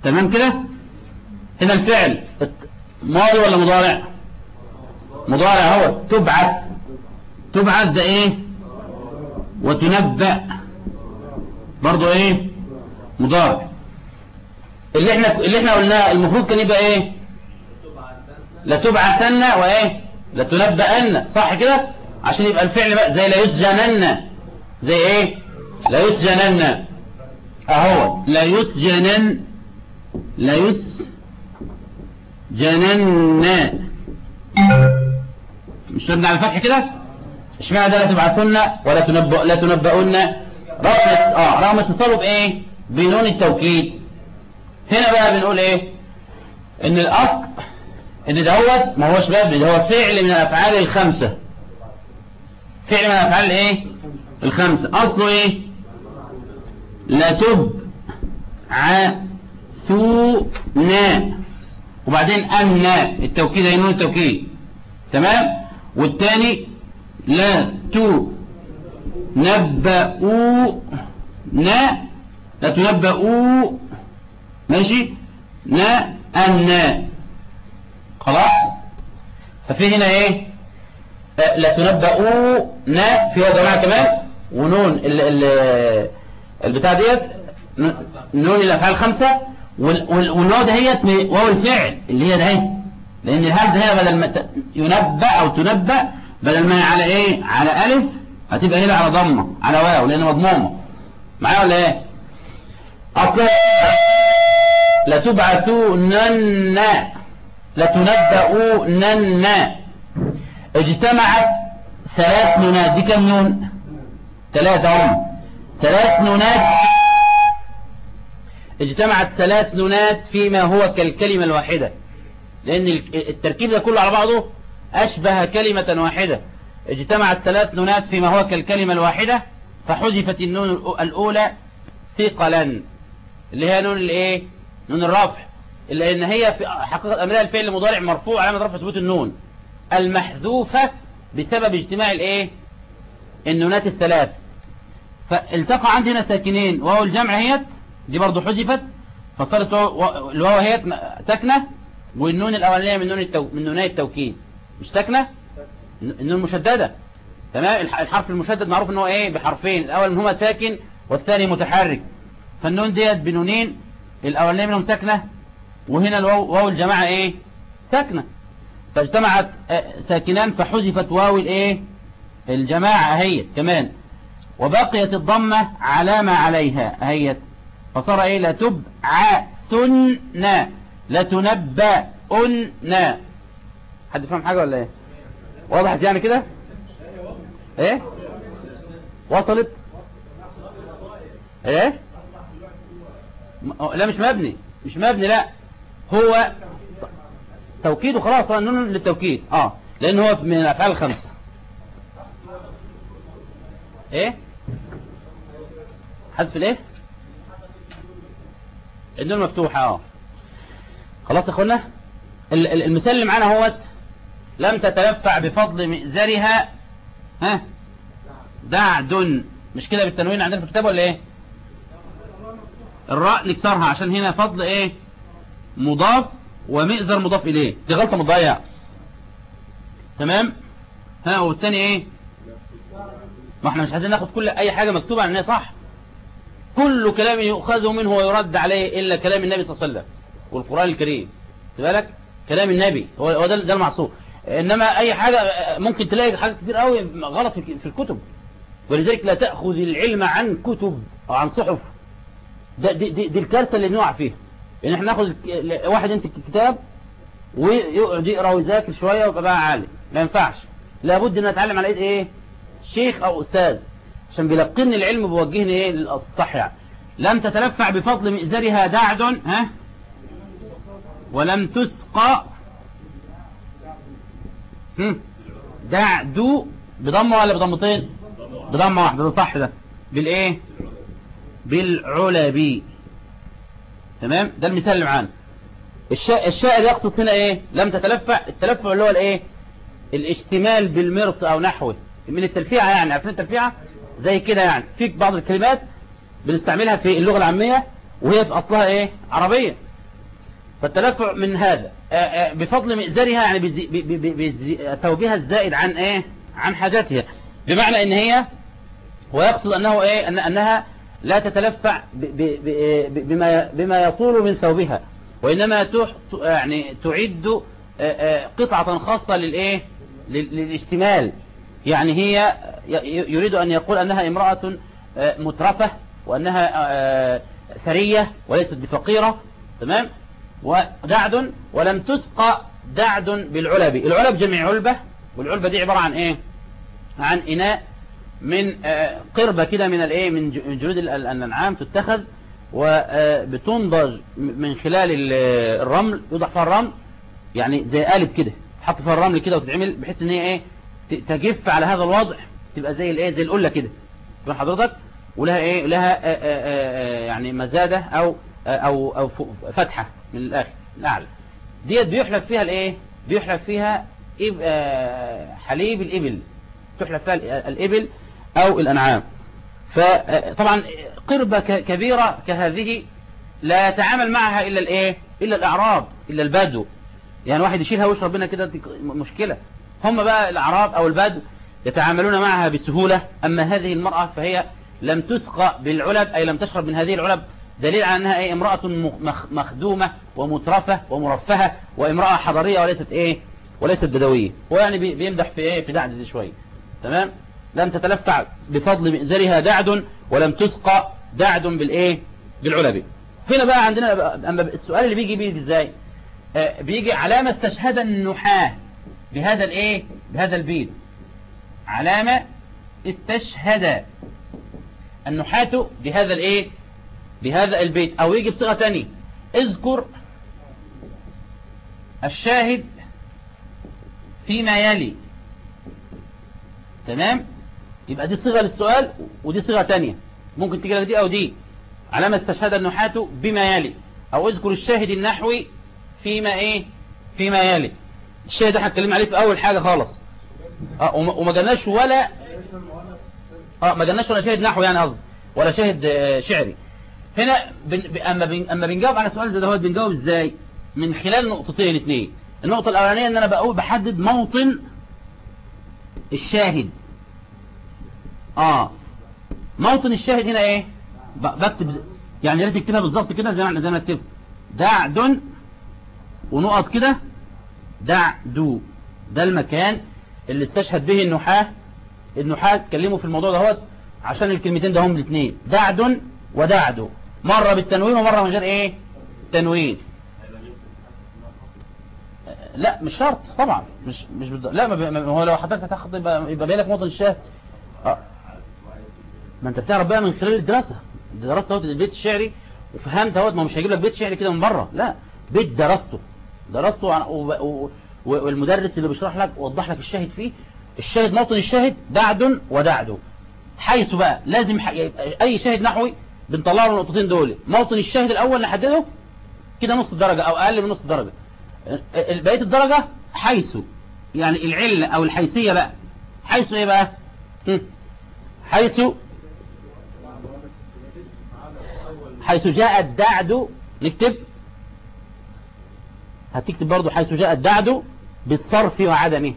تمام كده؟ هنا الفعل ماضي ولا مضارع؟ مضارع هو. تبعث. تبعث ده إيه؟ وتنبأ. برضو إيه؟ مضارع. اللي إحنا اللي إحنا قلناه المفروض كان يبقى إيه؟ لتبعثن وإيه؟ لتنبأن. صح كده؟ عشان يبقى الفعل بقى زي لا يسجنن زي إيه؟ لا يسجنن أهو. لا يسجنن لا يسجنن مش نبنى على الفتح كده؟ اشمعنى ده لا تبعثن ولا تنبؤ لا تنبؤن؟ رغم آه رغم اتصاله بايه بنون التوكيد. هنا بقى بنقول إيه؟ إن الأصل إن دوت ما هوش ده هو فعل من الأفعال الخمسة. فعل من الأفعال إيه؟ الخمسة. أصله إيه؟ لا تب ع ثو نا وبعدين أن التوكيد هي نون التوكيد. تمام؟ والتاني لا تو نبأوا نا لا تنبأوا ماشي؟ نا أن. خلاص؟ ففي هنا إيه؟ لا تنبأوا نا فيها جماعة كمان ونون ال ال البتاع ديت نون الأفعال خمسة والواو دهيت واو الفعل اللي هي ده لأن الهمزة هنا بدل ما ينبأ أو تنبأ بدل ما هي على إيه؟ على ألف هتبقى هنا على ضمة على واو لأن مضمومة. معايا ولا إيه؟ أصل لتبعثونن لتنبؤونن اجتمعت ثلاث نونات دي كم نون؟ ثلاثة هم. ثلاث نونات. اجتمعت ثلاث نونات فيما هو كالكلمة الواحدة. لأن التركيب ده كله على بعضه أشبه كلمة واحدة. اجتمعت ثلاث نونات فيما هو كالكلمة الواحدة فحذفت النون الأولى ثقلا اللي هي نون الإيه؟ نون الرفع. لأن هي في حقيقة أمرها الفعل المضارع مرفوع علامة رفع ثبوت النون. المحذوفة بسبب اجتماع الإيه؟ النونات الثلاث. فالتقى عندنا ساكنين وهو الجمع هي دي برضو حذفت فصارت الواو هي ساكنة والنون الأولانية من نون التو... من نوني التوكيد. مش ساكنة النون مشددة تمام الحرف المشدد معروف ان هو إيه؟ بحرفين. الأول منهما ساكن والثاني متحرك. فالنون ديت بنونين. الأولانية منهم ساكنة. وهنا الواو الجماعة إيه؟ ساكنة. فاجتمعت ساكنان فحذفت واو الإيه؟ الجماعة أهيت كمان. وبقيت الضمة على ما عليها أهيت. فصار إيه؟ لتبعثن لتنبأن حد فهم حاجة ولا إيه؟ وضحت يعني كده؟ إيه؟ وصلت؟ إيه؟ لا مش مبني مش مبني لا. هو توكيد وخلاص نون للتوكيد. آه. لأن هو من الافعال الخمسة. إيه؟ حذف الإيه؟ النون مفتوحة آه. خلاص يا إخوانا؟ المثال اللي معانا هوت لم تتلفع بفضل مئزرها ها؟ دعد. مش كده بالتنوين عندنا في الكتاب ولا إيه؟ الراء نكسرها عشان هنا فضل إيه؟ مضاف ومئزر مضاف إليه. دي غلطة مضيعة تمام؟ ها والتاني إيه؟ ما إحنا مش عايزين ناخد كل أي حاجة مكتوبة عن صح؟ كل كلام يؤخذ منه ويرد عليه إلا كلام النبي صلى الله عليه وسلم والقرآن الكريم. بالك؟ كلام النبي. هو ده ده المعصوم. إنما أي حاجة ممكن تلاقي حاجات كتير قوي غلط في الكتب. ولذلك لا تأخذ العلم عن كتب أو عن صحف. ده دي, دي, دي الكارثة اللي بنقع فيها. يعني إحنا ناخذ واحد يمسك الكتاب ويقعد يقرأ ويذاكر شوية ويبقى بقى عالم. ما ينفعش. لابد ان اتعلم على إيه؟ شيخ أو أستاذ. عشان بيلقني العلم بيوجهني إيه؟ للصح يعني. لم تتلفع بفضل مئزرها دعد ها؟ ولم تسقى دعد بضمة ولا بضمتين؟ بضمة واحدة ده صح ده. بالإيه؟ بالعلبي تمام؟ ده المثال اللي معانا. الشاعر يقصد هنا إيه؟ لم تتلفع التلفع اللي هو الإيه؟ الإشتمال بالمرط أو نحوه. من التلفيعة يعني عارفين التلفيعة؟ زي كده يعني. في بعض الكلمات بنستعملها في اللغة العامية وهي في أصلها إيه؟ عربية. فالتلفع من هذا. بفضل مئزرها يعني بثوبها الزائد عن إيه؟ عن حاجاتها. بمعنى إن هي ويقصد أنه إيه؟ أن أنها لا تتلفع بما بما يطول من ثوبها. وإنما يعني تعد قطعة خاصة للإيه؟ للاشتمال يعني هي يريد أن يقول أنها امرأة مترفة وأنها ثرية وليست بفقيرة. تمام؟ ودعد ولم تسقى دعد بالعلب. العلب جمع علبة والعلبة دي عبارة عن إيه؟ عن إناء من قربة كده من الإيه؟ من جلود الأنعام تتخذ وبتنضج من خلال الرمل يوضع فيها الرمل يعني زي قالب كده. تحط فيها الرمل كده وتتعمل بحيث إن هي إيه؟ تجف على هذا الوضع تبقى زي الإيه؟ زي القلة كده. فاهم حضرتك ولها إيه؟ لها آآ آآ يعني مزادة أو أو أو فتحة. من الآخر الاعلى ديت بيحلب فيها الإيه؟ بيحلب فيها حليب الإبل. تحلب فيها الإبل أو الأنعام. فطبعا قربة كبيرة كهذه لا يتعامل معها إلا الإيه؟ إلا الأعراب إلا البدو. يعني واحد يشيلها ويشرب منها كده مشكلة. هم بقى الأعراب أو البدو يتعاملون معها بسهولة أما هذه المرأة فهي لم تسقى بالعلب أي لم تشرب من هذه العلب دليل على أنها إيه؟ امرأة مخدومة ومترفة ومرفهة وامرأة حضرية وليست إيه؟ وليست بدوية. ويعني بيمدح في إيه؟ في دعد دي شوية. تمام؟ لم تتلفع بفضل مئزرها دعد ولم تسقى دعد بالإيه؟ بالعلب. هنا بقى عندنا أما السؤال اللي بيجي بيه إزاي؟ آه بيجي علامة استشهد النحاة بهذا الإيه؟ بهذا البيت علامة استشهد النحاة بهذا الإيه؟ بهذا البيت أو يجي بصيغة تانية. اذكر الشاهد فيما يلي. تمام؟ يبقى دي صيغة للسؤال ودي صيغة تانية. ممكن تجي لك دي أو دي. علامة استشهد النحاة بما يلي. أو اذكر الشاهد النحوي فيما إيه؟ فيما يلي. الشاهد إحنا اتكلمنا عليه في أول حاجة خالص. آه وما جالناش ولا آه ما جالناش ولا شاهد نحوي يعني قصدي. ولا شاهد آه شعري. هنا بن... أما بن... أما بنجاوب على سؤال زي ده بنجاوب إزاي؟ من خلال نقطتين اثنين النقطة الأولانية إن أنا بقول بحدد موطن الشاهد. آه. موطن الشاهد هنا إيه؟ بكتب يعني ريت تكتبها بالظبط كده زي ما زي ما اكتب دعد ونقط كده. دعدو ده المكان اللي استشهد به النحاة. النحاة اتكلموا في الموضوع دهوت عشان الكلمتين ده هم الاثنين دعد ودعدو مرة بالتنوين ومرة من غير إيه؟ تنوين. لا مش شرط طبعا. مش مش بد... لا ما هو لو حضرتك هتاخد يبقى يبقى موطن الشاهد آه. ما أنت بتعرف بقى من خلال الدراسة. درست أهوت البيت الشعري وفهمت أهوت ما مش هيجيب لك بيت شعري كده من بره. لا بيت درسته. درسته و... و... والمدرس اللي بيشرح لك وضح لك الشاهد فيه. الشاهد موطن الشاهد دعد ودعد. حيث بقى لازم ح... أي شاهد نحوي بنطلع له النقطتين دول. موطن الشاهد الأول نحدده كده نص الدرجة أو أقل من نص الدرجة بقية الدرجة حيث يعني العلة أو الحيثية بقى. حيث إيه بقى؟ حيث حيث جاء الدعد. نكتب. هتكتب برضو حيث جاء الدعد بالصرف وعدمه.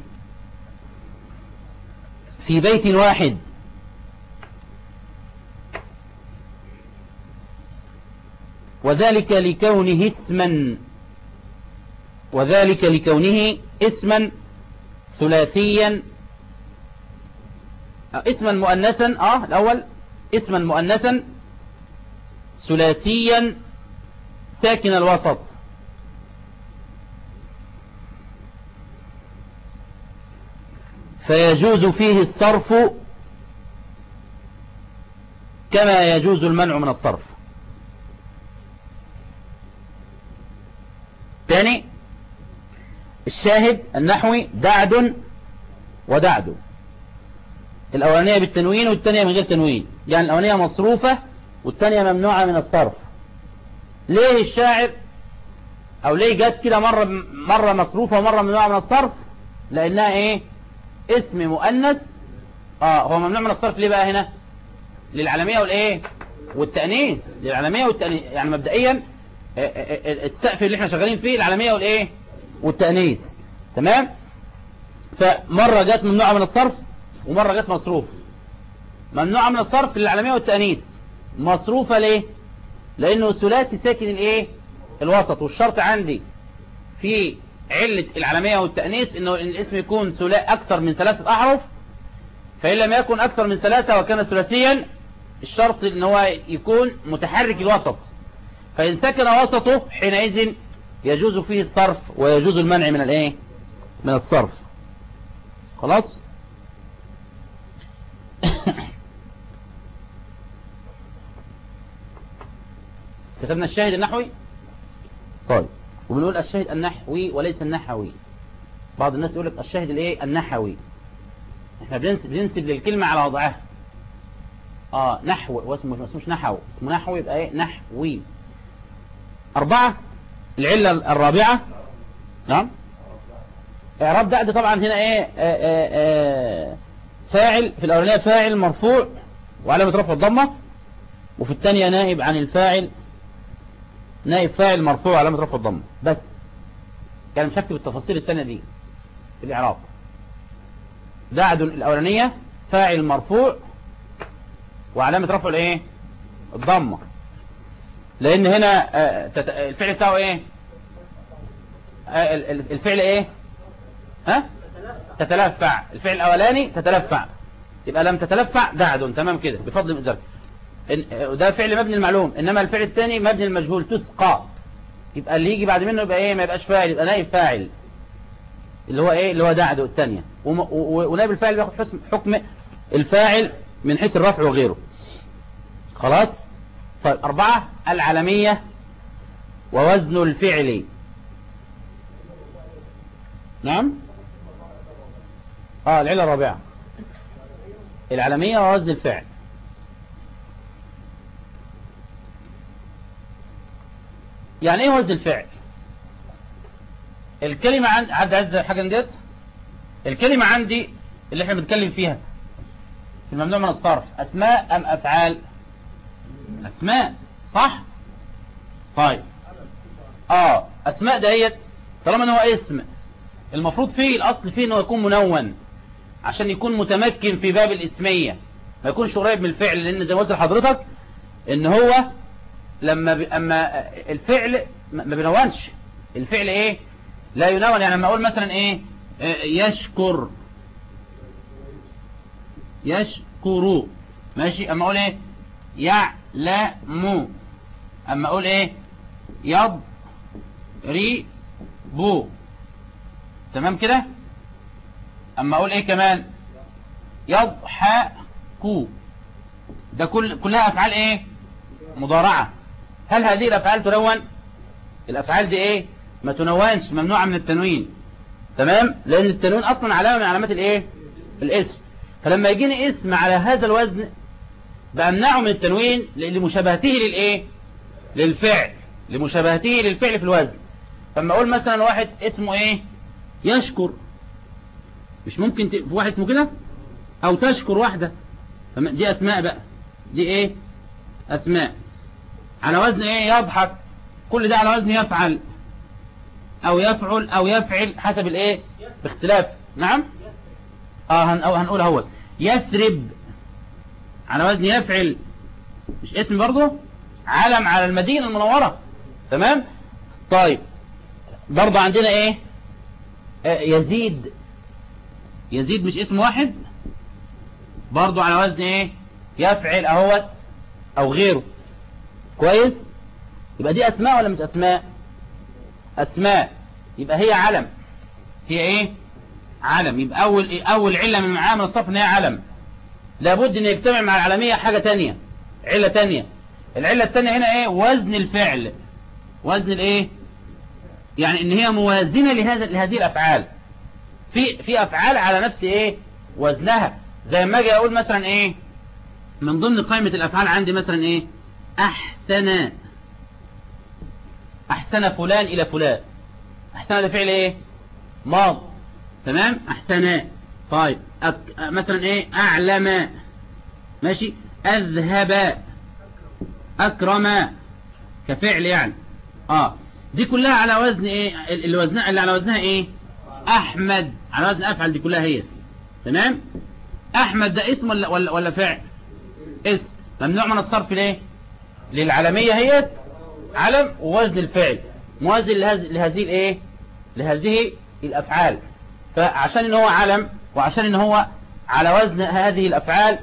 في بيت واحد. وذلك لكونه اسما. وذلك لكونه اسما ثلاثيا. اسما مؤنثا. آه الأول. اسما مؤنثا ثلاثيا. ساكن الوسط. فيجوز فيه الصرف كما يجوز المنع من الصرف. ثاني الشاهد النحوي دعد ودعد. الأولانية بالتنوين والثانية من غير تنوين. يعني الأولانية مصروفة والثانية ممنوعة من الصرف. ليه الشاعر أو ليه جت كده مرة مرة مصروفة ومرة ممنوعة من الصرف؟ لأنها إيه؟ اسم مؤنث. آه هو ممنوع من الصرف ليه بقى هنا؟ للعالمية والإيه؟ والتأنيث. للعالمية والتأنيث. يعني مبدئيا السقف اللي إحنا شغالين فيه العالمية والإيه؟ والتأنيث. تمام؟ فمرة جت ممنوعة من الصرف ومرة جت مصروف. ممنوعة من الصرف للعالمية والتأنيث. مصروفة ليه؟ لأنه ثلاثي ساكن الإيه؟ الوسط. والشرط عندي في علة العالمية والتأنيث إنه الاسم يكون ثلاث أكثر من ثلاثة أحرف. فإن لم يكن أكثر من ثلاثة وكان ثلاثيا الشرط إن هو يكون متحرك الوسط. فإن سكن وسطه حينئذ يجوز فيه الصرف ويجوز المنع من الإيه؟ من الصرف. خلاص؟ [coughs] كتبنا الشاهد النحوي؟ طيب. وبنقول الشاهد النحوي وليس النحوي. بعض الناس يقول لك الشاهد الإيه؟ النحوي. إحنا بننسب, بننسب للكلمة على وضعها. آه نحو واسمه ما اسموش نحو اسمه نحو يبقى إيه؟ نحوي. أربعة العلة الرابعة. نعم. إعراب دعد طبعا هنا إيه آآ آآ فاعل في الأولانية فاعل مرفوع وعلامة رفع الضمة وفي الثانية نائب عن الفاعل نائب فاعل مرفوع وعلامة رفع الضمة. بس. كان مش هكتب التفاصيل الثانية دي في الإعراب. دعد الأولانية فاعل مرفوع وعلامة رفعه الإيه؟ الضمة. لأن هنا الفعل بتاعه إيه؟ الفعل إيه؟ ها؟ تتلفع. الفعل الأولاني تتلفع. يبقى لم تتلفع دعد. تمام كده؟ بفضل مئزر ده فعل مبني المعلوم. إنما الفعل الثاني مبني المجهول. تسقى. يبقى اللي يجي بعد منه يبقى إيه؟ ما يبقاش فاعل. يبقى نائب فاعل. اللي هو إيه؟ اللي هو دعد الثانية ونائب الفاعل بياخد حكم الفاعل من حيث الرفع وغيره. خلاص؟ طيب أربعة العالمية ووزن الفعل. نعم؟ آه العلة الرابعة. العالمية ووزن الفعل. يعني إيه وزن الفعل؟ الكلمة عند عد عد حاجة ديت؟ الكلمة عندي اللي إحنا بنتكلم فيها في الممنوع من الصرف أسماء أم أفعال؟ أسماء صح؟ طيب. آه أسماء دهيت طالما إن هو اسم المفروض فيه الأصل فيه إنه يكون منون عشان يكون متمكن في باب الإسمية ما يكونش قريب من الفعل لأن زي ما قلت لحضرتك إن هو لما ب... أما الفعل ما بينونش. الفعل إيه؟ لا ينون يعني لما أقول مثلا إيه؟ يشكر. يشكر. ماشي؟ أما أقول إيه؟ يعلم اما أقول إيه يضرب تمام كده؟ أما أقول إيه كمان؟ يضحك ده كل كلها أفعال إيه؟ مضارعة. هل هذه الأفعال تنون؟ الأفعال دي إيه؟ ما تنونش ممنوعة من التنوين. تمام؟ لأن التنوين أصلا علامة من علامات الإيه؟ الاسم فلما يجيني اسم على هذا الوزن بأمنعه من التنوين لمشابهته للإيه؟ للفعل. لمشابهته للفعل في الوزن. فلما أقول مثلا واحد اسمه إيه؟ يشكر. مش ممكن ت... واحد اسمه كده؟ أو تشكر واحدة. دي أسماء بقى. دي إيه؟ أسماء. على وزن إيه؟ يضحك. كل ده على وزن يفعل. أو يفعل أو يفعل حسب الإيه؟ باختلاف نعم؟ آه هن... أو هنقول اهو يثرب. على وزن يفعل مش اسم برضه؟ علم على المدينة المنورة. تمام؟ طيب. برضه عندنا إيه؟ آه يزيد. يزيد مش اسم واحد؟ برضو على وزن إيه؟ يفعل أهوت أو غيره. كويس؟ يبقى دي أسماء ولا مش أسماء؟ أسماء. يبقى هي علم. هي إيه؟ علم. يبقى أول إيه؟ أول عله من معامل الصرف إن هي علم. لابد ان يجتمع مع العلمية حاجة تانية علة تانية. العلة التانية هنا إيه؟ وزن الفعل. وزن الإيه؟ يعني إن هي موازنة لهذا لهذه الأفعال. في في أفعال على نفس إيه؟ وزنها. زي ما أجي أقول مثلا إيه؟ من ضمن قائمة الأفعال عندي مثلا إيه؟ أحسن. أحسن فلان إلى فلان. أحسن ده فعل إيه؟ ماض. تمام؟ أحسن. طيب. أك... مثلا إيه؟ أعلم. ماشي؟ أذهب. أكرم. كفعل يعني. آه. دي كلها على وزن إيه؟ اللي وزنها اللي على وزنها إيه؟ أحمد. على وزن أفعل دي كلها هي. تمام؟ أحمد ده اسم ولا ولا, ولا فعل؟ اسم. ممنوع من الصرف ليه؟ للعلمية هي علم ووزن الفعل. لهذه لهذه الإيه؟ لهذه الأفعال. فعشان إن هو علم وعشان إن هو على وزن هذه الأفعال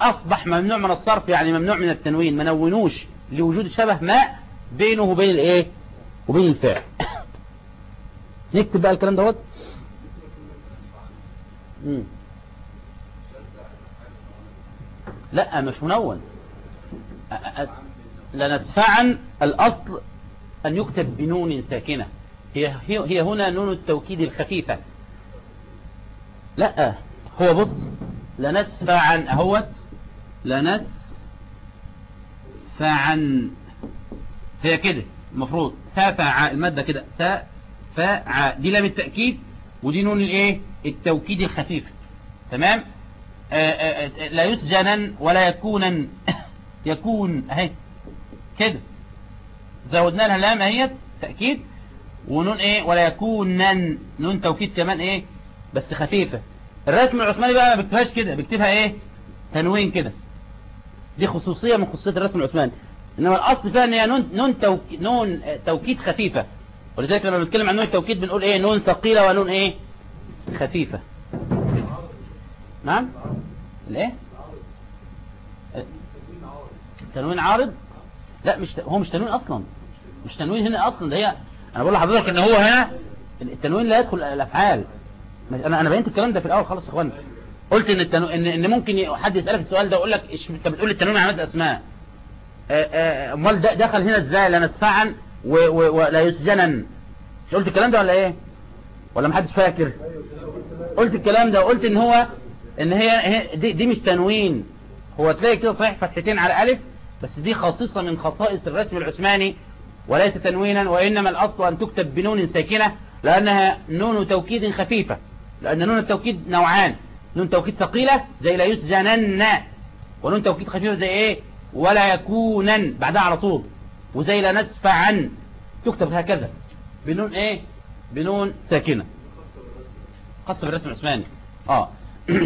أصبح ممنوع من الصرف يعني ممنوع من التنوين. ما نونوش لوجود شبه ما بينه وبين الإيه؟ وبين الفعل. [coughs] نكتب بقى الكلام دوت. لا مش منون. لنسفعا الأصل أن يكتب بنون ساكنة. هي, هي, هي هنا نون التوكيد الخفيفة. لا. هو بص لنسفعا أهوت لنسفعا هي كده المفروض سافع المادة كده سافع دي لام التأكيد ودي نون الايه؟ التوكيد الخفيف. تمام؟ آآ آآ ليسجنن وليكونا [coughs] يكون أهي كده. زودنا لها لام اهي تأكيد ونون إيه؟ وليكونن نون توكيد كمان إيه؟ بس خفيفة. الرسم العثماني بقى ما بيكتبهاش كده بيكتبها إيه؟ تنوين كده. دي خصوصية من خصوصيات الرسم العثماني. إنما الأصل فيها إن هي نون نون توكيد نون توكيد خفيفة. ولذلك لما بنتكلم عن نون التوكيد بنقول إيه؟ نون ثقيلة ونون إيه؟ خفيفة. نعم؟ الإيه؟ تنوين عارض؟ لا مش هو مش تنوين أصلا. مش تنوين هنا أصلا ده هي أنا بقول لحضرتك إن هو هنا التنوين لا يدخل الأفعال. أنا أنا بينت الكلام ده في الأول خلاص يا اخوان قلت إن التنو... ان إن ممكن حد يسألك السؤال ده يقول لك إيش... انت بتقول التنوين علامات اسماء أمال ده دخل هنا إزاي؟ لا ندفعا و... و... ولا يسجنا. مش قلت الكلام ده ولا إيه؟ ولا محدش فاكر؟ قلت الكلام ده وقلت إن هو إن هي, دي, دي مش تنوين. هو تلاقي كده صحيح فتحتين على الالف بس دي خاصية من خصائص الرسم العثماني وليس تنوينا وإنما الأصل أن تكتب بنون ساكنة لأنها نون توكيد خفيفة. لأن نون التوكيد نوعان. نون توكيد ثقيلة زي لا يسجنن. ونون توكيد خفيفة زي إيه؟ ولا يكونن. بعدها على طول. وزي لا نسفعن. تكتب هكذا. بنون إيه؟ بنون ساكنة. خاصة بالرسم العثماني. آه. [clears throat]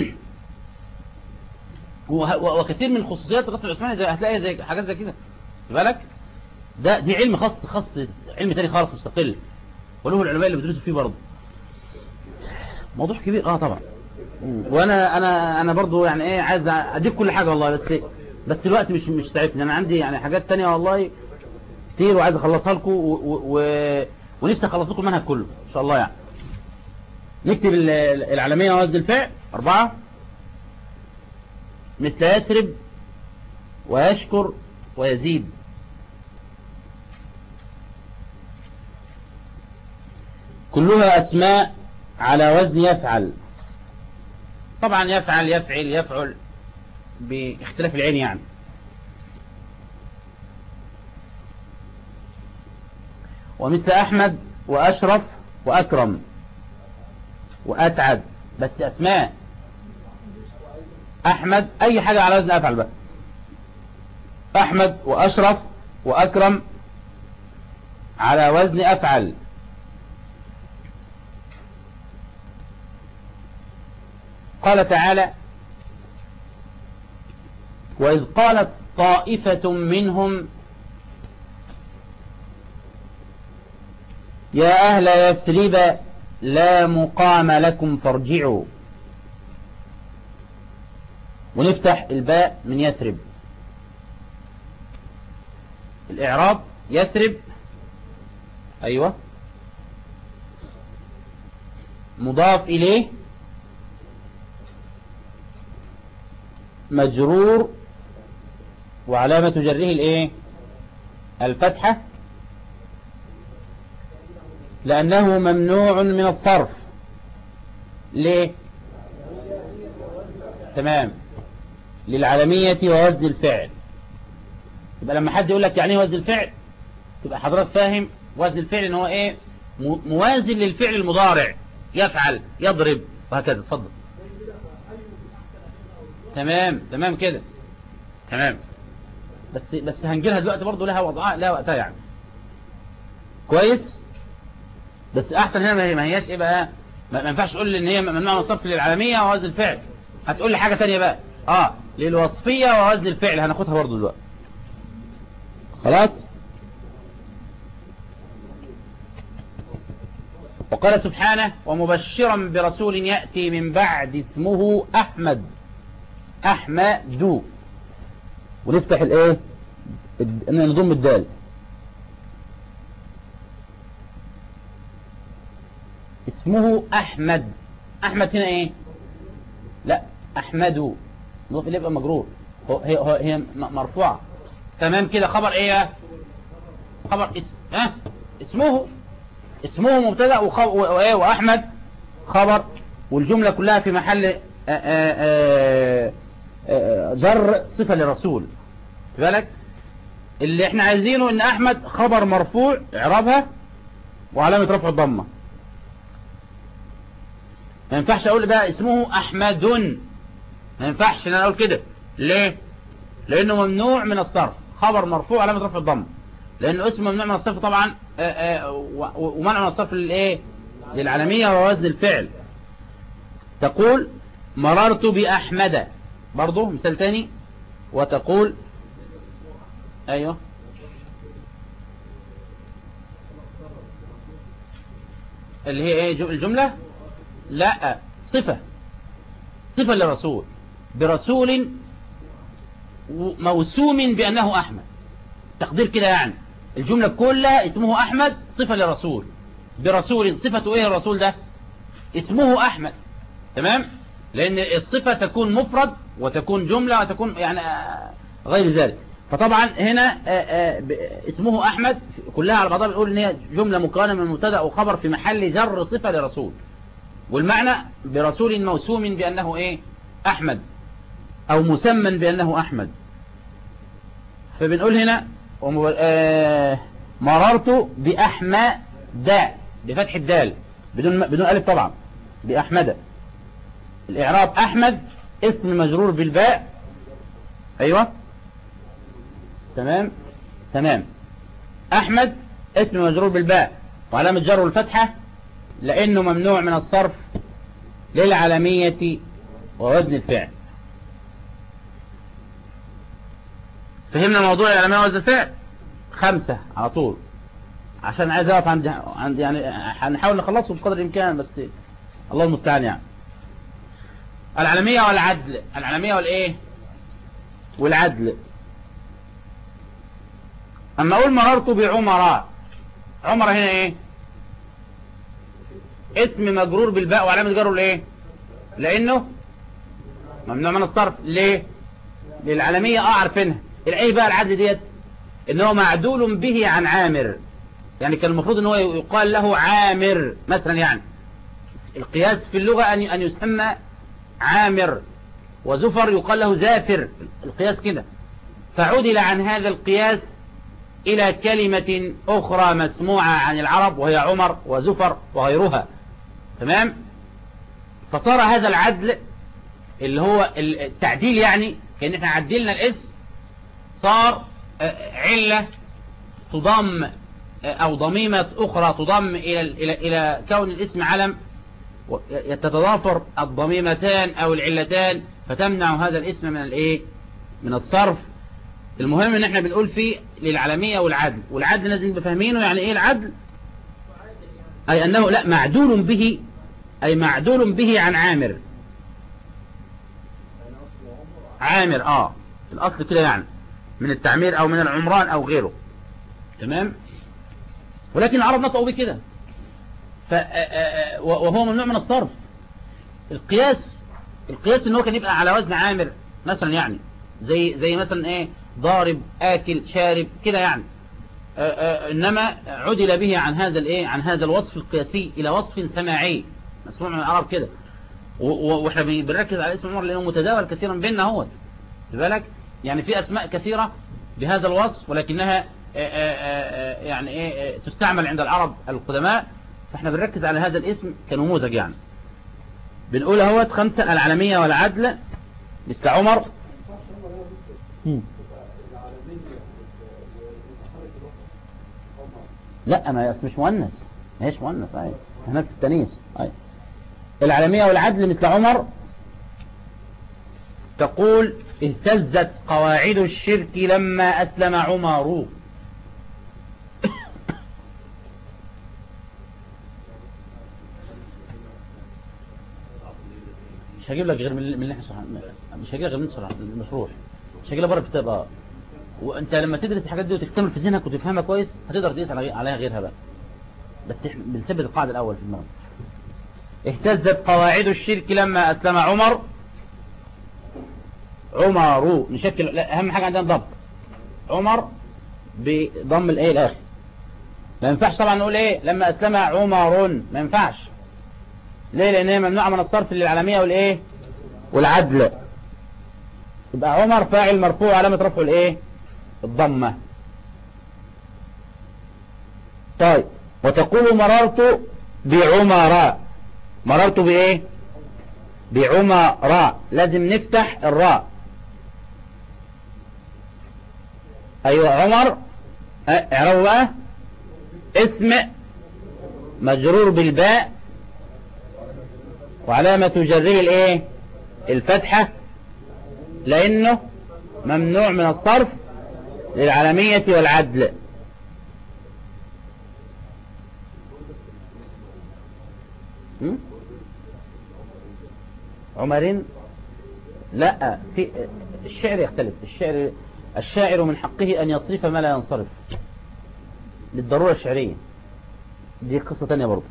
وكثير من خصوصيات الرسم العثماني زي هتلاقي زي حاجات زي كده. بالك؟ ده دي علم خاص خاص. علم تاني خالص مستقل. وله العلماء اللي بيدرسوا فيه برضه. موضوع كبير. آه طبعا. وأنا أنا أنا برضه يعني إيه عايز أديك كل حاجة والله بس بس الوقت مش مش ساعدني أنا عندي يعني حاجات تانية والله كتير وعايز أخلصها لكم. ونفسي أخلص لكم المنهج كله إن شاء الله يعني. نكتب العالمية وزن الفعل أربعة. مثل يسرب ويشكر ويزيد. كلها أسماء على وزن يفعل. طبعا يفعل يفعل يفعل باختلاف العين يعني. ومثل أحمد وأشرف وأكرم وأتعد بس أسماء أحمد أي حاجة على وزن أفعل بقى. أحمد وأشرف وأكرم على وزن أفعل. قال تعالى وإذ قالت طائفة منهم يا أهل يثرب لا مقام لكم فارجعوا. ونفتح الباء من يثرب. الإعراب يثرب أيوة مضاف إليه مجرور وعلامة جره الايه؟ الفتحة. لأنه ممنوع من الصرف. ليه؟ تمام. للعالمية ووزن الفعل. يبقى لما حد يقول لك يعني إيه وزن الفعل؟ تبقى حضرتك فاهم وزن الفعل إن هو إيه؟ موازن للفعل المضارع. يفعل يضرب وهكذا. اتفضل. تمام تمام كده. تمام. بس بس هنجيلها دلوقتي برضه لها وضعها لها وقتها يعني. كويس؟ بس أحسن هنا ما هياش إيه بقى؟ ما ينفعش تقول إن هي ممنوع من الصرف للعالمية ووزن الفعل. هتقول لي حاجة ثانية بقى. آه للوصفية ووزن الفعل. هناخدها برضه دلوقتي. خلاص؟ وقال سبحانه ومبشرا برسول يأتي من بعد اسمه أحمد. أحمد. ونفتح الإيه؟ نضم الدال. اسمه أحمد. أحمد هنا إيه؟ لا أحمد. نضيف اللي يبقى مجرور. هي هي مرفوعة. تمام كده خبر إيه خبر اسم ها؟ اسمه اسمه مبتدأ وايه وأحمد. خبر. والجملة كلها في محل آآ آآ جر صفة للرسول. بالك اللي إحنا عايزينه إن أحمد خبر مرفوع اعرابها وعلامة رفع الضمة. ما ينفعش أقول بقى اسمه احمد ما ينفعش إن أنا أقول كده. ليه؟ لأنه ممنوع من الصرف. خبر مرفوع علامة رفع الضمة. لأنه اسم ممنوع من الصرف طبعا ومنع من الصرف للإيه؟ للعالميه ووزن الفعل. تقول مررت بأحمد. برضه مثال تاني وتقول أيوه. اللي هي إيه؟ الجملة؟ لا صفة. صفة للرسول. برسول موسوم بأنه أحمد. تقدير كده يعني. الجملة كلها اسمه أحمد صفة للرسول. برسول صفة إيه الرسول ده؟ اسمه أحمد. تمام؟ لأن الصفة تكون مفرد وتكون جملة وتكون يعني غير ذلك. فطبعا هنا اسمه أحمد كلها على بعضها بنقول إن هي جملة مكونة من مبتدا وخبر في محل جر صفة لرسول. والمعنى برسول موسوم بأنه إيه؟ أحمد. أو مسمى بأنه أحمد. فبنقول هنا مررت بأحمد بفتح الدال بدون بدون ألف طبعا بأحمد. الإعراب أحمد اسم مجرور بالباء. أيوة. تمام. تمام. أحمد اسم مجرور بالباء. وعلامة جر الفتحة لأنه ممنوع من الصرف للعالمية ووزن الفعل. فهمنا موضوع العلماء وزن الفعل؟ خمسة على طول. عشان عايز اقف عند يعني هنحاول نخلصه بقدر الإمكان بس الله المستعان يعني. العالمية والعدل. العالمية والإيه؟ والعدل. أما أقول مررت بعمراء عمر هنا إيه؟ اسم مجرور بالباء وعلامة جره الايه لأنه ممنوع من الصرف. ليه؟ للعالمية آه عارفينها. الايه بقى العدل ديت؟ إن هو معدول به عن عامر. يعني كان المفروض إن هو يقال له عامر مثلا يعني. القياس في اللغة أن يسمى عامر وزفر يقال له زافر القياس كده. فعدل عن هذا القياس إلى كلمة أخرى مسموعة عن العرب وهي عمر وزفر وغيرها. تمام؟ فصار هذا العدل اللي هو التعديل يعني كأن إحنا عدلنا الاسم صار علة تضم أو ضميمة أخرى تضم إلى, إلى, إلى كون الاسم علم تتضافر الضميمتان أو العلتان فتمنع هذا الاسم من الإيه؟ من الصرف. المهم إن إحنا بنقول فيه للعالمية والعدل. والعدل لازم نبقى فاهمينه يعني إيه العدل؟ أي أنه لا معدول به أي معدول به عن عامر. عامر آه. الأصل كده يعني من التعمير أو من العمران أو غيره. تمام؟ ولكن العرب نطقوا بيه كده. وهو ممنوع من الصرف. القياس القياس إن هو كان يبقى على وزن عامر مثلا يعني زي زي مثلا إيه ضارب آكل شارب كده يعني. إنما عدل به عن هذا الإيه عن هذا الوصف القياسي إلى وصف سماعي. مسموع من العرب كده. وإحنا بن- بنركز على اسم عمر لأنه متداول كثيرا بيننا اهوت بالك؟ يعني في أسماء كثيرة بهذا الوصف ولكنها آه، يعني إيه تستعمل عند العرب القدماء. فاحنا بنركز على هذا الاسم كنموذج يعني. بنقول اهوت خمسة العالمية والعدل. مثل عمر. لا ما هي أصل مش مؤنث. ما هيش مؤنث أيوه هناك في التانيث أيوه العالمية والعدل مثل عمر. تقول اهتزت قواعد الشرك لما أسلم عمر مش هجيب لك غير من اللي إحنا مش هجيب لك غير من شرح المشروح مش هجيب لك بره الكتاب آه. وأنت لما تدرس الحاجات دي وتكتمل في ذهنك وتفهمها كويس هتقدر تقيس عليها غيرها بقى. بس إحنا بنثبت القاعدة الأول في المرض اهتزت قواعد الشرك لما أسلم عمر. عمر نشكل لا أهم حاجة عندنا ضبط. عمر بضم الآية الآخر ما ينفعش طبعا نقول إيه؟ لما أسلم عمر. ما ينفعش. ليه؟ لأن هي ممنوعة من الصرف للعالمية والإيه؟ والعدل. يبقى عمر فاعل مرفوع علامة رفعه الإيه؟ الضمة. طيب وتقول مررت بعمراء مررت بإيه؟ بعمراء لازم نفتح الراء. أيوه عمر. اعرفوا بقى. اسم مجرور بالباء. وعلامة جره الإيه؟ الفتحة لأنه ممنوع من الصرف للعالمية والعدل? عمرين لا في الشعر يختلف. الشعر الشاعر من حقه أن يصرف ما لا ينصرف. للضرورة الشعرية. دي قصة تانية برضه.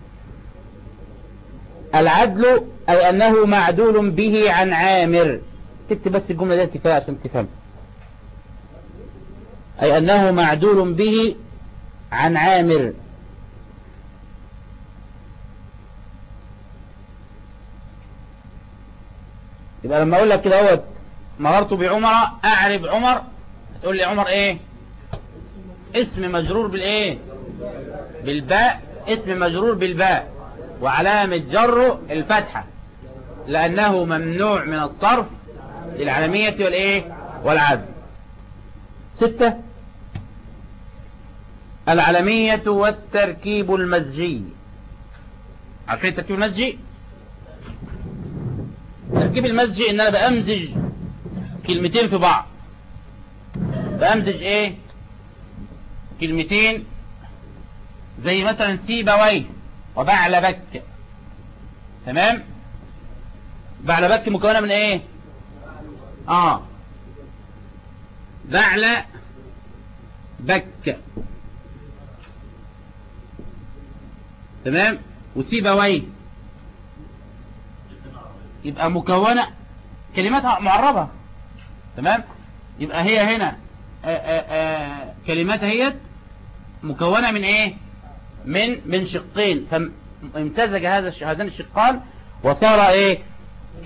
العدل أي أنه معدول به عن عامر. تكتب بس الجملة دي كفاية عشان تفهم. أي أنه معدول به عن عامر. يبقى لما أقول لك كده أهوت مررت بعمر أعرب عمر تقول لي عمر إيه؟ اسم مجرور بالإيه؟ بالباء. اسم مجرور بالباء. وعلامة جره الفتحة لأنه ممنوع من الصرف للعالمية والإيه؟ والعدل. ستة العالمية والتركيب المزجي. عارفين التركيب المزجي؟ التركيب المزجي إن أنا بأمزج كلمتين في بعض. بأمزج إيه؟ كلمتين زي مثلا سيبويه. وبعلبك تمام؟ بعلبك مكونة من إيه؟ آه. بعل بك. تمام؟ وسيبويه يبقى مكونة كلماتها معربة. تمام؟ يبقى هي هنا. آآ آآ كلماتها هي مكونة من إيه؟ من من شقين. فامتزج هذا هذان الشقان وصار إيه؟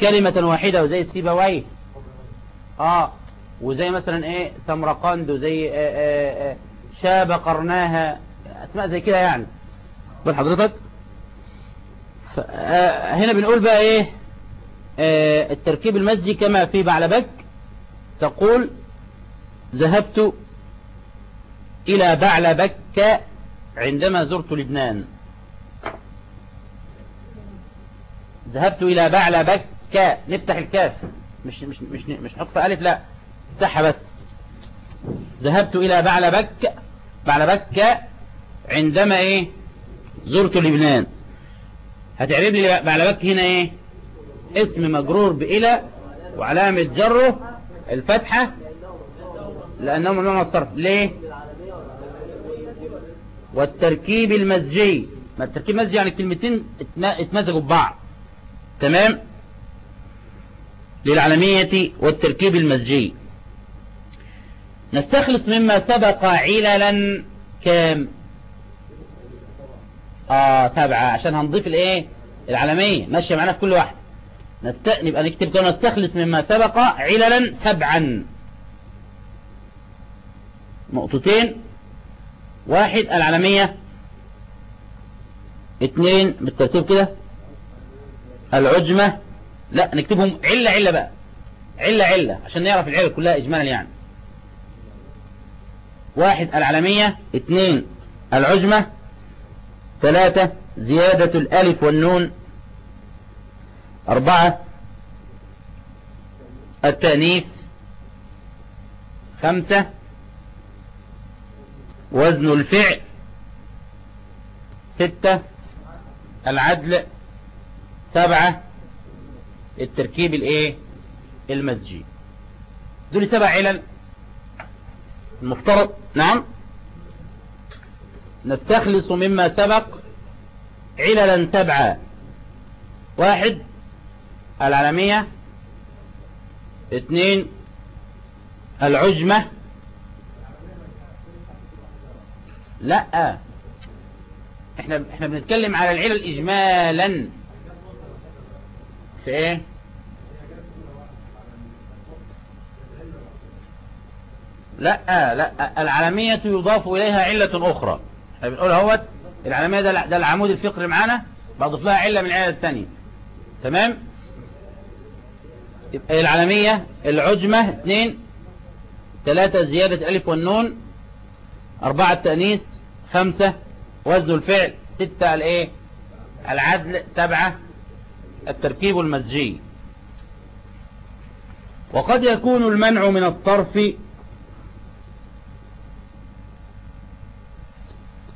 كلمة واحدة وزي السيبويه. آه وزي مثلا إيه؟ سمرقند وزي آآ آآ شاب قرناها. أسماء زي كده يعني. قول حضرتك؟ آه، هنا بنقول بقى إيه؟ آه، التركيب المزجي كما في بعلبك تقول ذهبت إلى بعلبك عندما زرت لبنان. ذهبت إلى بعلبك نفتح الكاف. مش مش مش مش نحط في ألف لا. افتحها بس. ذهبت إلى بعلبك بعلبك عندما إيه؟ زرت لبنان. هتعرف لي بعلبك هنا إيه؟ اسم مجرور بإلى وعلامة جره الفتحة لأنه ممنوع من الصرف ليه؟ والتركيب المزجي. ما التركيب المزجي يعني الكلمتين اتمزجوا ببعض. تمام؟ للعلمية والتركيب المزجي. نستخلص مما سبق عللا. كام؟ آه سبعة. عشان هنضيف الإيه؟ العلمية. ماشية معانا في كل واحد. نست... نبقى نكتب كده. نستخلص مما سبق عللا سبعا. نقطتين. واحد العلمية اثنين بالترتيب كده. العجمة. لا نكتبهم علة علة بقى. علة علة عشان نعرف العلة كلها اجمالا يعني. واحد العلمية اثنين العجمة. ثلاثة زيادة الألف والنون. أربعة التأنيث. خمسة وزن الفعل. ستة. العدل. سبعة. التركيب الايه؟ المزجي دول سبع علل. المفترض. نعم. نستخلص مما سبق عللا سبعة. واحد. العالمية اثنين. العجمة. لا. إحنا إحنا بنتكلم على العلل اجمالا. في إيه؟ لا لا. العالمية يضاف إليها علة أخرى. إحنا بنقول أهوت العالمية ده ده العمود الفقري معانا بضيف لها علة من العلة الثانية. تمام؟ يبقى العالمية العجمة اثنين ثلاثة زيادة الألف والنون أربعة تأنيس خمسة وزن الفعل ستة الإيه؟ العدل سبعة التركيب المزجي وقد يكون المنع من الصرف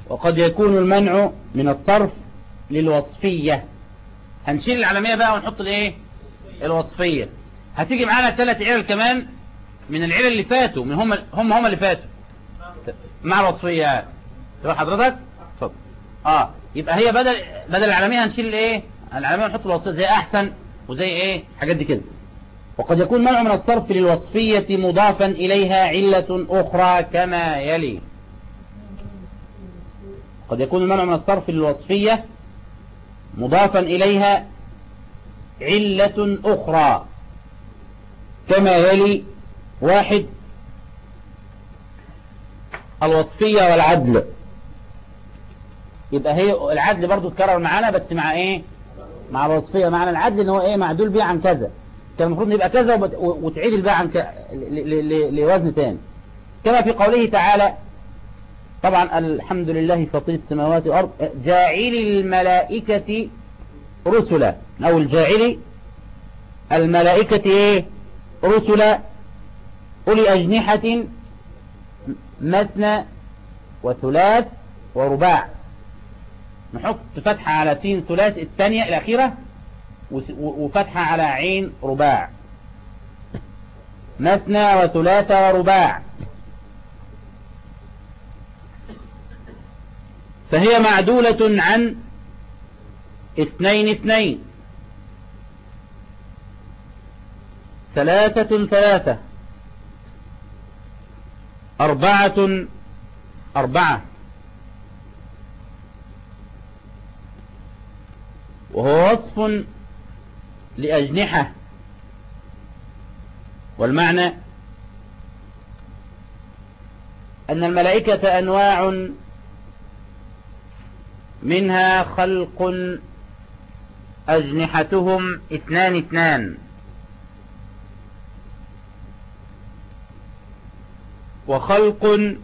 وقد يكون المنع من الصرف للوصفية. هنشيل العلمية بقى ونحط الإيه؟ الوصفية. هتيجي معانا ثلاث علل كمان من العلل اللي فاتوا من هم هم هم اللي فاتوا. مع الوصفية. تبقى حضرتك؟ اتفضل. آه يبقى هي بدل بدل العلمية هنشيل الايه العلمية نحط الوصفية زي أحسن وزي إيه؟ حاجات دي كده. وقد يكون منع من الصرف للوصفية مضافا إليها علة أخرى كما يلي. قد يكون المنع من الصرف للوصفية مضافا إليها علة أخرى كما يلي. واحد الوصفية والعدل. يبقى هي العدل برضو تكرر معانا بس مع إيه؟ مع الوصفية معنى العدل إن هو إيه؟ معدول بيه عن كذا. كان المفروض يبقى كذا وتعيد البيع عن ك... لوزن تاني. كما في قوله تعالى طبعا الحمد لله فطير السماوات والأرض جاعل الملائكة رسلا. أو الجاعل الملائكة إيه؟ رسلا. أولي أجنحة مثنى وثلاث ورباع. نحط فتحة على تين ثلاث الثانية الأخيرة وفتحة على عين رباع. مثنى وثلاث ورباع. فهي معدولة عن اثنين اثنين. ثلاثة ثلاثة. أربعة أربعة. وهو وصف لأجنحة. والمعنى أن الملائكة أنواع منها خلق أجنحتهم اثنان اثنان. وخلق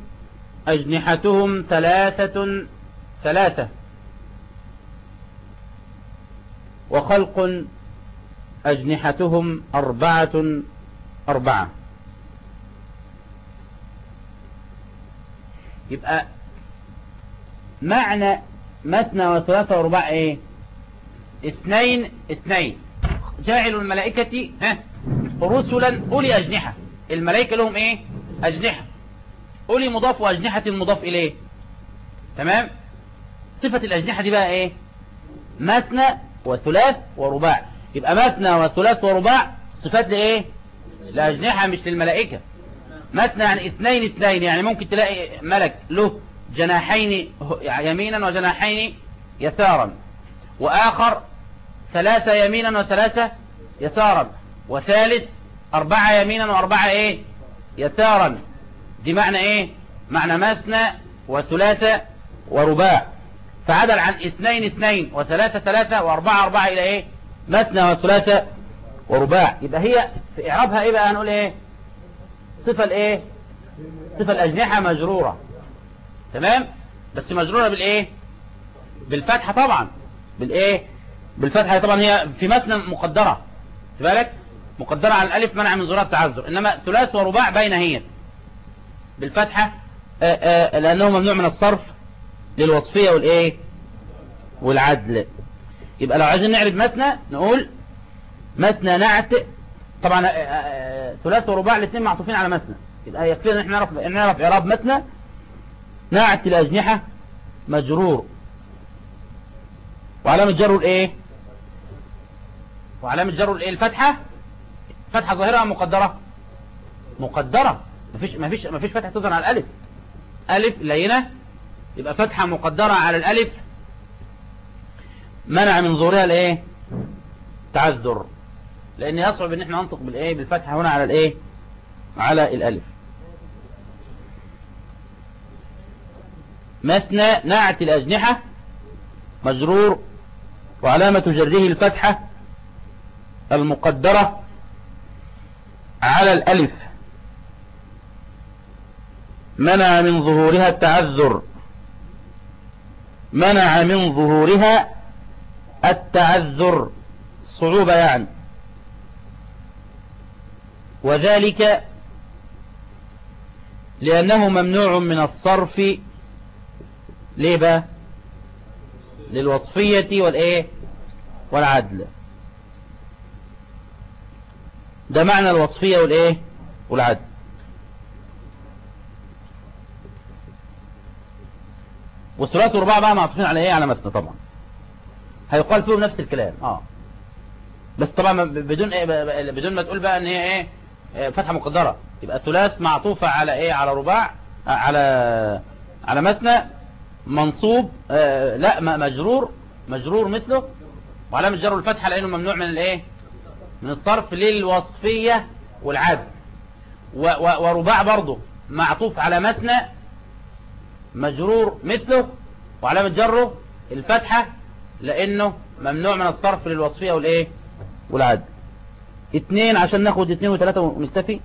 أجنحتهم ثلاثة ثلاثة. وخلق أجنحتهم أربعة أربعة. يبقى معنى مثنى وثلاثة ورباع إيه؟ اثنين اثنين. جاعل الملائكة ها رسلا أولي أجنحة. الملائكة لهم إيه؟ أجنحة. قولي مضاف وأجنحة المضاف إليه. تمام؟ صفة الأجنحة دي بقى إيه؟ مثنى وثلاث ورباع. يبقى مثنى وثلاث ورباع صفات لإيه؟ لأجنحة مش للملائكة. مثنى يعني اثنين اثنين يعني ممكن تلاقي ملك له جناحين يمينا وجناحين يسارا وآخر ثلاثة يمينا وثلاثة يسارا وثالث أربعة يمينا وأربعة إيه؟ يسارا. دي معنى إيه؟ معنى مثنى وثلاثة ورباع. فعدل عن اثنين اثنين وثلاثة ثلاثة وأربعة أربعة إلى إيه؟ مثنى وثلاثة ورباع. يبقى هي في إعرابها إيه بقى؟ هنقول إيه؟ صفة الإيه؟ صفة الأجنحة مجرورة. تمام؟ بس مجرورة بالإيه؟ بالفتحة طبعا. بالإيه؟ بالفتحة طبعا هي في مثنى مقدرة. بالك؟ مقدرة على الألف منع من ظهور التعذر. إنما ثلاث ورباع بين هي. بالفتحة آآ آآ لأنه ممنوع من الصرف. للوصفية والإيه؟ والعدل. يبقى لو عايزين نعرف مثنى نقول مثنى نعت طبعا ثلاث ورباع الاثنين معطوفين على مثنى يبقى يكفي إن إحنا نعرف نعرف إعراب مثنى نعت الاجنحه مجرور. وعلامة جره الإيه؟ وعلامة جره الإيه؟ الفتحة. فتحة ظاهره ام مقدرة. مقدرة. مفيش مفيش مفيش فتحة تظهر على الألف. ألف لينة يبقى فتحة مقدرة على الألف منع من ظهورها الإيه؟ تعذر. لأن يصعب إن إحنا ننطق بالإيه؟ بالفتحة هنا على الإيه؟ على الألف. مثنى نعت الأجنحة مجرور وعلامة جره الفتحة المقدرة على الألف. منع من ظهورها التعذر. منع من ظهورها التعذر صعوبة يعني. وذلك لأنه ممنوع من الصرف ليه بقى للوصفية والإيه؟ والعدل. ده معنى الوصفية والإيه؟ والعدل. والثلاث والرباع بقى معطوفين على إيه؟ على مثنى طبعا. هيقال فيهم نفس الكلام. آه. بس طبعا بدون إيه بدون ما تقول بقى إن هي إيه فتحة مقدرة. يبقى الثلاث معطوفة على إيه؟ على رباع على على مثنى منصوب آه لا مجرور مجرور مثله. وعلامة جره الفتحة لأنه ممنوع من الإيه؟ من الصرف للوصفية والعدل. ورباع برضه معطوف على مثنى مجرور مثله وعلامة جره الفتحة لأنه ممنوع من الصرف للوصفية والإيه؟ والعدل اتنين عشان ناخد اتنين وتلاتة ونكتفي.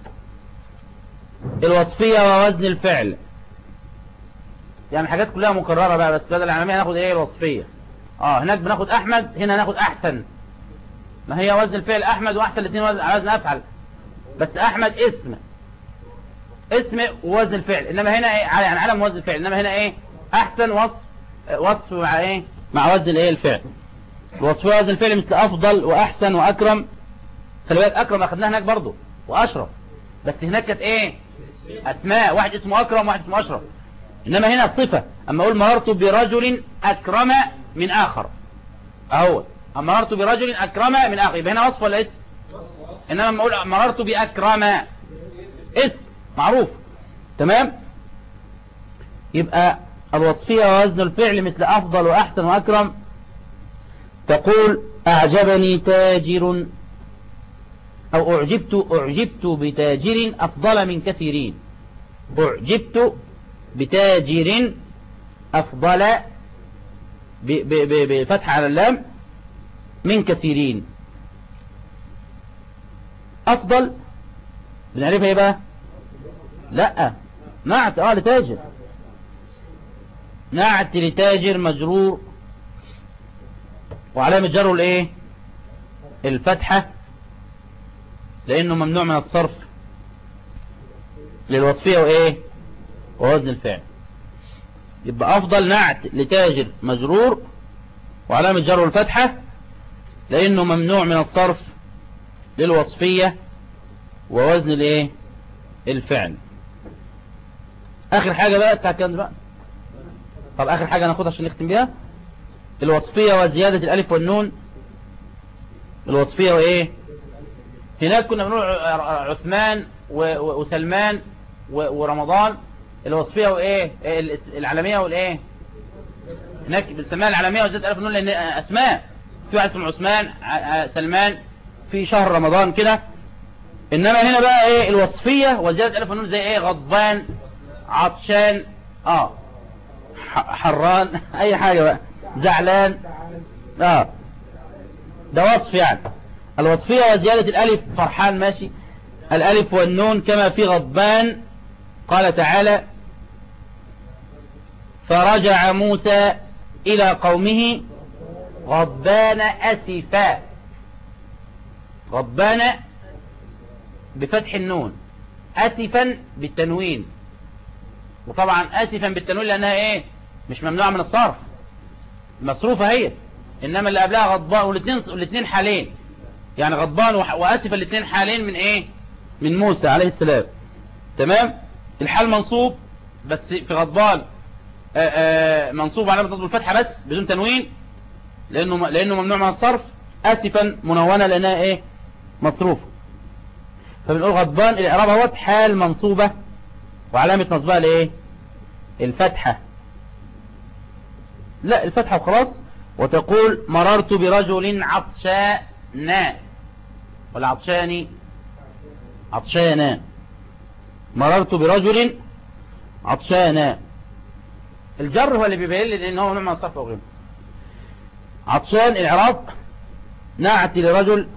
الوصفية ووزن الفعل. يعني حاجات كلها مكررة بقى بس بدل العالمية هناخد إيه؟ الوصفية. آه هناك بناخد أحمد هنا هناخد أحسن. ما هي وزن الفعل أحمد وأحسن الاثنين وزن أفعل. بس أحمد اسم. اسم ووزن الفعل. إنما هنا إيه؟ يعني علم وزن الفعل. إنما هنا إيه؟ أحسن وصف وصف مع إيه؟ مع وزن الايه الفعل. وصف وزن الفعل مثل أفضل وأحسن وأكرم. خلي بالك أكرم اخدناه هناك برضه وأشرف. بس هناك كانت إيه؟ أسماء. واحد اسمه أكرم واحد اسمه أشرف. إنما هنا صفة. أما أقول مررت برجل أكرم من آخر. أهو. أما مررت برجل أكرم من آخر. يبقى هنا وصف ولا اسم؟ إنما أقول مررت بأكرم. اسم. معروف. تمام؟ يبقى الوصفية ووزن الفعل مثل أفضل وأحسن وأكرم. تقول أعجبني تاجر أو أعجبت أعجبت بتاجر أفضل من كثيرين. أعجبت بتاجر أفضل بفتح على اللام من كثيرين. أفضل. بنعرفها إيه بقى؟ لا. نعت آه لتاجر. نعت لتاجر مجرور وعلامة جره الإيه؟ الفتحة. لأنه ممنوع من الصرف للوصفية وإيه؟ ووزن الفعل. يبقى أفضل نعت لتاجر مجرور. وعلامة جره الفتحة. لأنه ممنوع من الصرف للوصفية ووزن الإيه؟ الفعل. آخر حاجة بقى الساعة كام بقى طب آخر حاجة ناخدها عشان نختم بيها. الوصفية وزيادة الألف والنون. الوصفية وإيه؟ هناك كنا بنقول عثمان وسلمان ورمضان. الوصفية وإيه؟ ال- العالمية والإيه؟ هناك بنسميها العالمية وزيادة الألف والنون لأن أسماء. في واحد اسمه عثمان سلمان. في شهر رمضان كده. إنما هنا بقى إيه؟ الوصفية وزيادة الف والنون زي إيه؟ غضبان. عطشان آه حران [laughs] أي حاجة بقى زعلان آه ده وصف يعني. الوصفية وزيادة الألف فرحان ماشي. الألف والنون كما في غضبان قال تعالى فرجع موسى إلى قومه غضبان أسفا. غضبان بفتح النون أسفا بالتنوين. وطبعا اسفا بالتنوين لأنها إيه؟ مش ممنوعة من الصرف. مصروفه هي. إنما اللي قبلها غضبان والاثنين الاثنين حالين. يعني غضبان وح- واسف الاثنين حالين من إيه؟ من موسى عليه السلام. تمام؟ الحال منصوب بس في غضبان. آآ آآ منصوب علامة نصب الفتحة بس بدون تنوين. لأنه لأنه ممنوع من الصرف. اسفا منونة لأنها إيه؟ مصروفة. فبنقول غضبان الإعراب أهوت حال منصوبة وعلامة نصبها الايه الفتحة. لا الفتحة وخلاص. وتقول مررت برجل عطشان ولا عطشاني عطشانا. مررت برجل عطشانا. الجر هو اللي بيبين لي ان هو نوع من الصرف وغيره عطشان الإعراب. نعت لرجل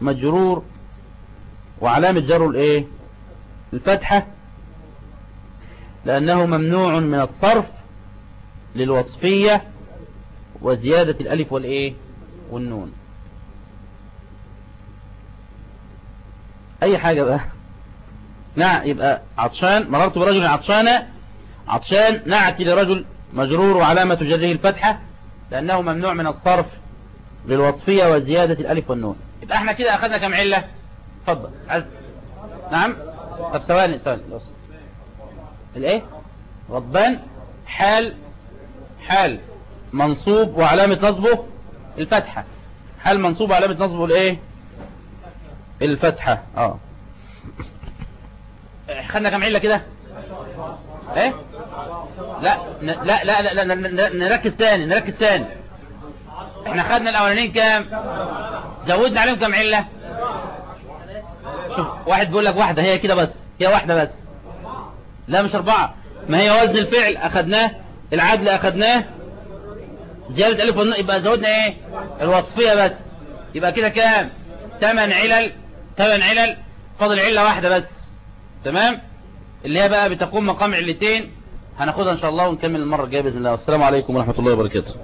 مجرور. وعلامة جره الإيه؟ الفتحة. لأنه ممنوع من الصرف للوصفية وزيادة الألف والإيه والنون. أي حاجة بقى؟ نعم يبقى عطشان مررت برجل عطشانة عطشان نعت لرجل مجرور وعلامة جره الفتحة لأنه ممنوع من الصرف للوصفية وزيادة الألف والنون. يبقى إحنا كده أخذنا كم علة؟ اتفضل. نعم؟ طب ثواني ثواني. الإيه؟ غضبان حال حال منصوب وعلامة نصبه الفتحة. حال منصوب وعلامة نصبه الإيه؟ الفتحة. آه. خدنا كم علة كده؟ إيه؟ لا لا لا لا, لا نركز تاني نركز تاني. إحنا خدنا الأولانيين كام؟ زودنا عليهم كام علة؟ شوف واحد بيقول لك واحدة هي كده بس هي واحدة بس. لا مش أربعة. ما هي وزن الفعل اخدناه العدل اخدناه زيادة ألف والنون يبقى زودنا إيه؟ الوصفية بس. يبقى كده كام؟ تمن علل تمن علل فاضل علة واحدة بس. تمام؟ اللي هي بقى بتقوم مقام علتين. هناخدها إن شاء الله ونكمل المرة الجاية بإذن الله. والسلام عليكم ورحمة الله وبركاته.